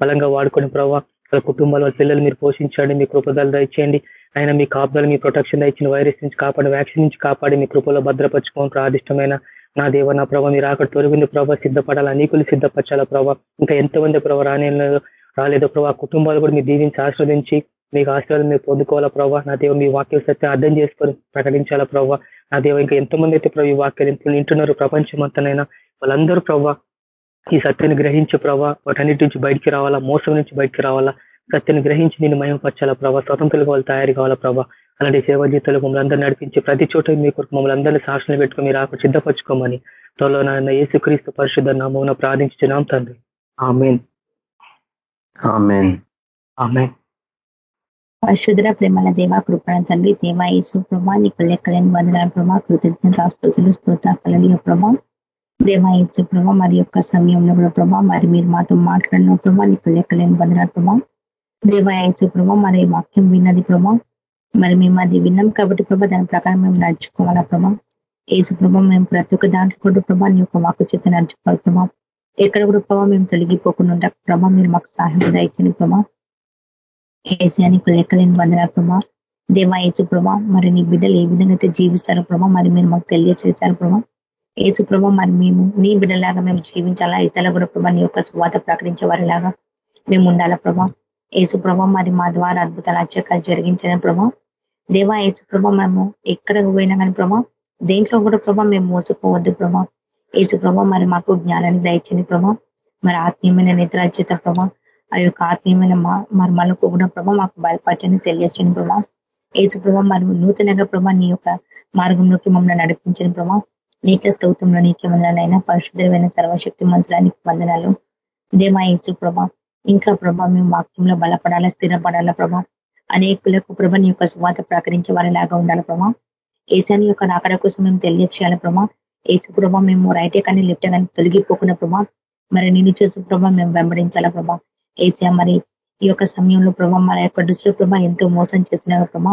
A: బలంగా వాడుకొని ప్రభావ వాళ్ళ కుటుంబాల వాళ్ళ పిల్లలు మీరు పోషించండి మీ కృపదాలు దయచేయండి. ఆయన మీ కాపుదలు మీ ప్రొటెక్షన్ ఇచ్చిన వైరస్ నుంచి కాపాడి వ్యాక్సిన్ నుంచి కాపాడి మీ కృపలో భద్రపరచుకోవడం ప్రాదిష్టమైన నా దేవ నా ప్రభావ మీరు అక్కడ తొలగింది ప్రభావ సిద్ధపడాలి? అనేకులు సిద్ధపరచాలా ప్రభావ ఇంకా ఎంతమంది ప్రభావ రాని రాలేదో ప్రభావ కుటుంబాలు కూడా మీరు దీవించి ఆస్వాదించి మీకు ఆశ్రయాలు మీరు పొందుకోవాలా ప్రభావ నా దేవ మీ వాక్యం సత్యం అర్థం చేసుకొని ప్రకటించాలా ప్రభావ నా దేవ ఇంకా ఎంతమంది అయితే ప్రభు ఈ వాక్యాలు వింటున్నారు ప్రపంచం అంతనైనా వాళ్ళందరూ ప్రభావ ఈ సత్యాన్ని గ్రహించే ప్రభావ వాటన్నిటి నుంచి బయటికి రావాలా? మోసం నుంచి బయటికి రావాలా? సత్యాన్ని గ్రహించి నేను మయంపరచాలా ప్రభావ స్వతంత్రులు వాళ్ళు తయారు కావాలా ప్రభావ అలాంటి సేవ జీతాలు మమ్మల్ని అందరూ నడిపించి ప్రతి చోట మీ కొరకు మమ్మల్ని అందరినీ సాక్షులు పెట్టుకుని మీరు ఆకు సిద్ధపరచుకోమని త్వరలో నాయన ఏసుక్రీస్తు పరిశుద్ధ నామం ప్రార్థించున్నాం తండ్రి. ఆమెన్. ఆమెన్.
C: పరిశుద్ర ప్రేమల దేవ కృపణ తండ్రి దేవ యేసు ప్రభా నీకు లెక్కలేని వందనాల ప్రభా కృతజ్ఞత స్తోతులు స్తోత్రాకలని ప్రభా. దేవా ఇచ్చే ప్రభావ మరి యొక్క సమయంలో కూడా ప్రభావ మరి మీరు మాతో మాట్లాడిన ప్రభావ నీకు లెక్కలేని బంధనాలు ప్రభావ దేవా ఇచ్చే ప్రభావ మరి వాక్యం విన్నది ప్రభావ మరి మేము అది విన్నాం కాబట్టి ప్రభా దాని ప్రకారం మేము నడుచుకోవాలా ప్రభా? ఏసు ప్రభా మేము ప్రతి ఒక్క దాంట్లో కూడా ప్రభా నీ యొక్క వాకు చేత నడుచుకోవాలి ప్రభా. ఎక్కడ కూడా ప్రభా మేము తొలగిపోకుండా ప్రభా మీరు మాకు సహాయం దయచని ప్రభా. ఏసియానికి లెక్కలేని వందనాలు ప్రభా దేవా ఏచు ప్రభా మరి నీ బిడ్డలు ఏ విధంగా అయితే జీవిస్తారో ప్రభా మరి మీరు మాకు తెలియచేశారు ప్రభా. ఏచు ప్రభా మరి మేము నీ బిడ్డలాగా మేము జీవించాలా? ఇతరుల కూడా ప్రభా నీ యొక్క స్వాత ప్రకటించే వారిలాగా మేము ఉండాలా ప్రభా? ఏసు ప్రభా మరి మా ద్వారా అద్భుతాలు అత్యకాలు జరిగించిన ప్రభా. దేవా ఏసు ప్రభా మేము ఎక్కడ పోయినా కానీ ప్రభా దేంట్లో కూడా ప్రభా మేము మోసుకోవద్దు ప్రభా. ఏసు ప్రభా మరి మాకు జ్ఞానాన్ని దయచని ప్రభా. మరి ఆత్మీయమైన నిద్రచేత ప్రభా ఆ యొక్క ఆత్మీయమైన మర్మాలకు కూడా ప్రభా మాకు బయలుపరచని తెలియచని ప్రభా. ఏసు ప్రభా మరి నూతనంగా ప్రభా నీ యొక్క మార్గంలోకి మమ్మల్ని నడిపించిన ప్రభా. నీకే స్తౌతంలో నీకే వందనాలైనా. పరిశుద్ధమైన సర్వశక్తి మంత్రానికి వందనాలు. దేమా ఏసు ప్రభా. ఇంకా ప్రభా మేము వాక్యంలో బలపడాలా స్థిరపడాలా ప్రభా? అనేకులకు ప్రభా నీ యొక్క సువాత ప్రకటించే వారిలాగా ఉండాలి ప్రభా? ఏసాని యొక్క రాకడ కోసం మేము తెలియచేయాలి ప్రభా? ఏసు ప్రభా మేము రైటే కానీ లెఫ్ట్ కానీ తొలగిపోకుండా ప్రభా? మరి నిన్ను చూసి ప్రభా మేము వెంబడించాలా ప్రభా? ఏసా మరి ఈ యొక్క సమయంలో ప్రభా మన యొక్క దృష్టిలో ప్రభా ఎంతో మోసం చేసిన ప్రభా?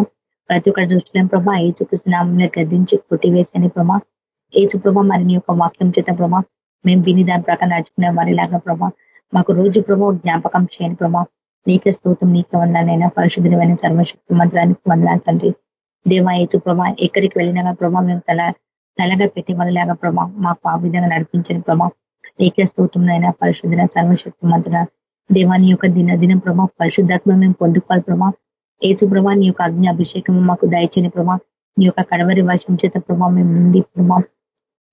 C: ప్రతి ఒక్క దృష్టిలో ప్రభా ఏసుకృష్ణ నామంలో గద్దించి కొట్టివేసని ప్రభా. ఏసు ప్రభా మరి నీ యొక్క వాక్యం చేత ప్రభా? మేము విని దాని ప్రకారం నడుచుకునే వారిలాగా ప్రభా. మాకు రోజు ప్రభా జ్ఞాపకం చేయని ప్రభా. నీకే స్తోత్రం నీకే వందానైనా పరిశుద్ధమైన సర్వశక్తి మంత్రానికి వందనాలు తండ్రి. దేవా ఏచు ప్రభా ఎక్కడికి వెళ్ళినా ప్రభా మేము తల తలగా పెట్టి వాళ్ళలాగా ప్రభా మాకు ఆ విధంగా నడిపించని ప్రభా. నీకే స్తోత్రం అయినా పరిశుద్ధ సర్వశక్తి మంత్ర దేవాని యొక్క దినదినం ప్రభా పరిశుద్ధాత్మ మేము పొందుకోవాలి ప్రభా. ఏసు ప్రభా నీ యొక్క అగ్ని అభిషేకం మాకు దయచని ప్రభా. నీ యొక్క కడవరి వర్షం చేత ప్రభా మేము ఉంది ప్రభా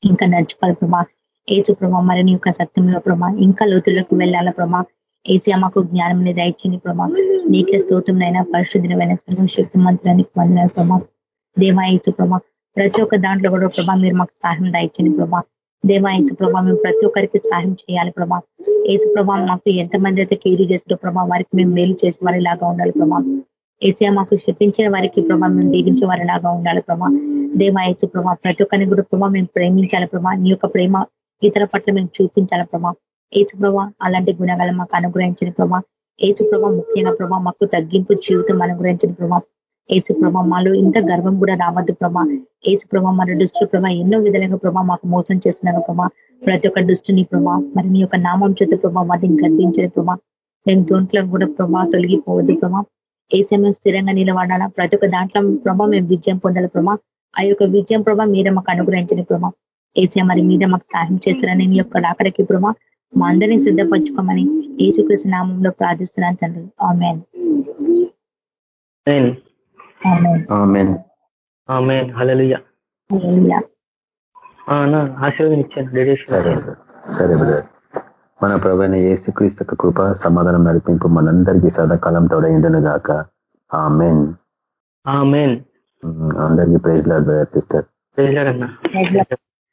C: ఇంకా నడుచుకోవాలి ప్రభా. ఏసు ప్రభా మరి నీ యొక్క సత్యంలో ప్రభా ఇంకా లోతులకు వెళ్ళాల ప్రభా? ఏసీ మాకు జ్ఞానం అనేది దయచండి ప్రభా. నీకే స్తోత్రంనైనా పరిశుద్ధమైన శక్తి మంత్రానికి వందనాలు ప్రభా. దేవాయచు ప్రభా ప్రతి ఒక్క దాంట్లో కూడా ప్రభా మీరు మాకు సహాయం దాయించండి ప్రభా. దేవాయచు ప్రభా మేము ప్రతి ఒక్కరికి సహాయం చేయాలి ప్రభా. ఏసు ప్రభా మాకు ఎంతమంది అయితే కేరీ చేసారో ప్రభా వారికి మేము మేలు చేసే వారిలాగా ఉండాలి ప్రభా. ఏసీఆ మాకు శపించిన వారికి ప్రభా మేము దీవించే వారిలాగా ఉండాలి ప్రభా. దేవాయచు ప్రభా ప్రతి ఒక్కరిని కూడా ప్రభా మేము ప్రేమించాలి ప్రభా. నీ యొక్క ప్రేమ ఇతర పట్ల మేము చూపించాలి ప్రభా. ఏసు ప్రభా అలాంటి గుణగాలు మాకు అనుగ్రహించిన ప్రభా. ఏసు ప్రభా ముఖ్యంగా ప్రభా మాకు తగ్గింపు జీవితం అనుగ్రహించిన ప్రభా. ఏసు ప్రభా మాలో ఇంత గర్వం కూడా రావద్దు ప్రభా. ఏసు ప్రభా మన దుష్టు ప్రభా ఎన్నో విధాలుగా ప్రభా మాకు మోసం చేస్తున్నారు ప్రభా. ప్రతి ఒక్క దుష్టుని ప్రభా మరి నీ యొక్క నామం చేత ప్రభా వాటిని గర్దించిన ప్రభా. మేము దోంట్లో కూడా ప్రభా తొలగిపోవద్దు ప్రభా. ఏసే మేము స్థిరంగా నిలబడాలా? ప్రతి ఒక్క దాంట్లో ప్రభా మేము విజయం పొందాలి ప్రభా? ఆ యొక్క విజయం ప్రభా మీరే మాకు అనుగ్రహించిన ప్రభా. ఏసే మరి మీద మాకు సహాయం చేస్తారని నీ యొక్క అక్కడికి ప్రభా మా అందరినీ సిద్ధపరచుకోమని ఏసుకృష్ణ నామంలో ప్రార్థిస్తున్నాను తండ్రి. ఆమెన్.
B: సరే సరే బ్రదర్. మన ప్రభైన ఏసుక్రీస్తు కృప సమాధానం నడిపింపు మనందరికీ సదాకాలం తోడైండను గాక ఆ మెయిన్ అందరికీ praise lord brother sister.
A: Praise lord అన్న.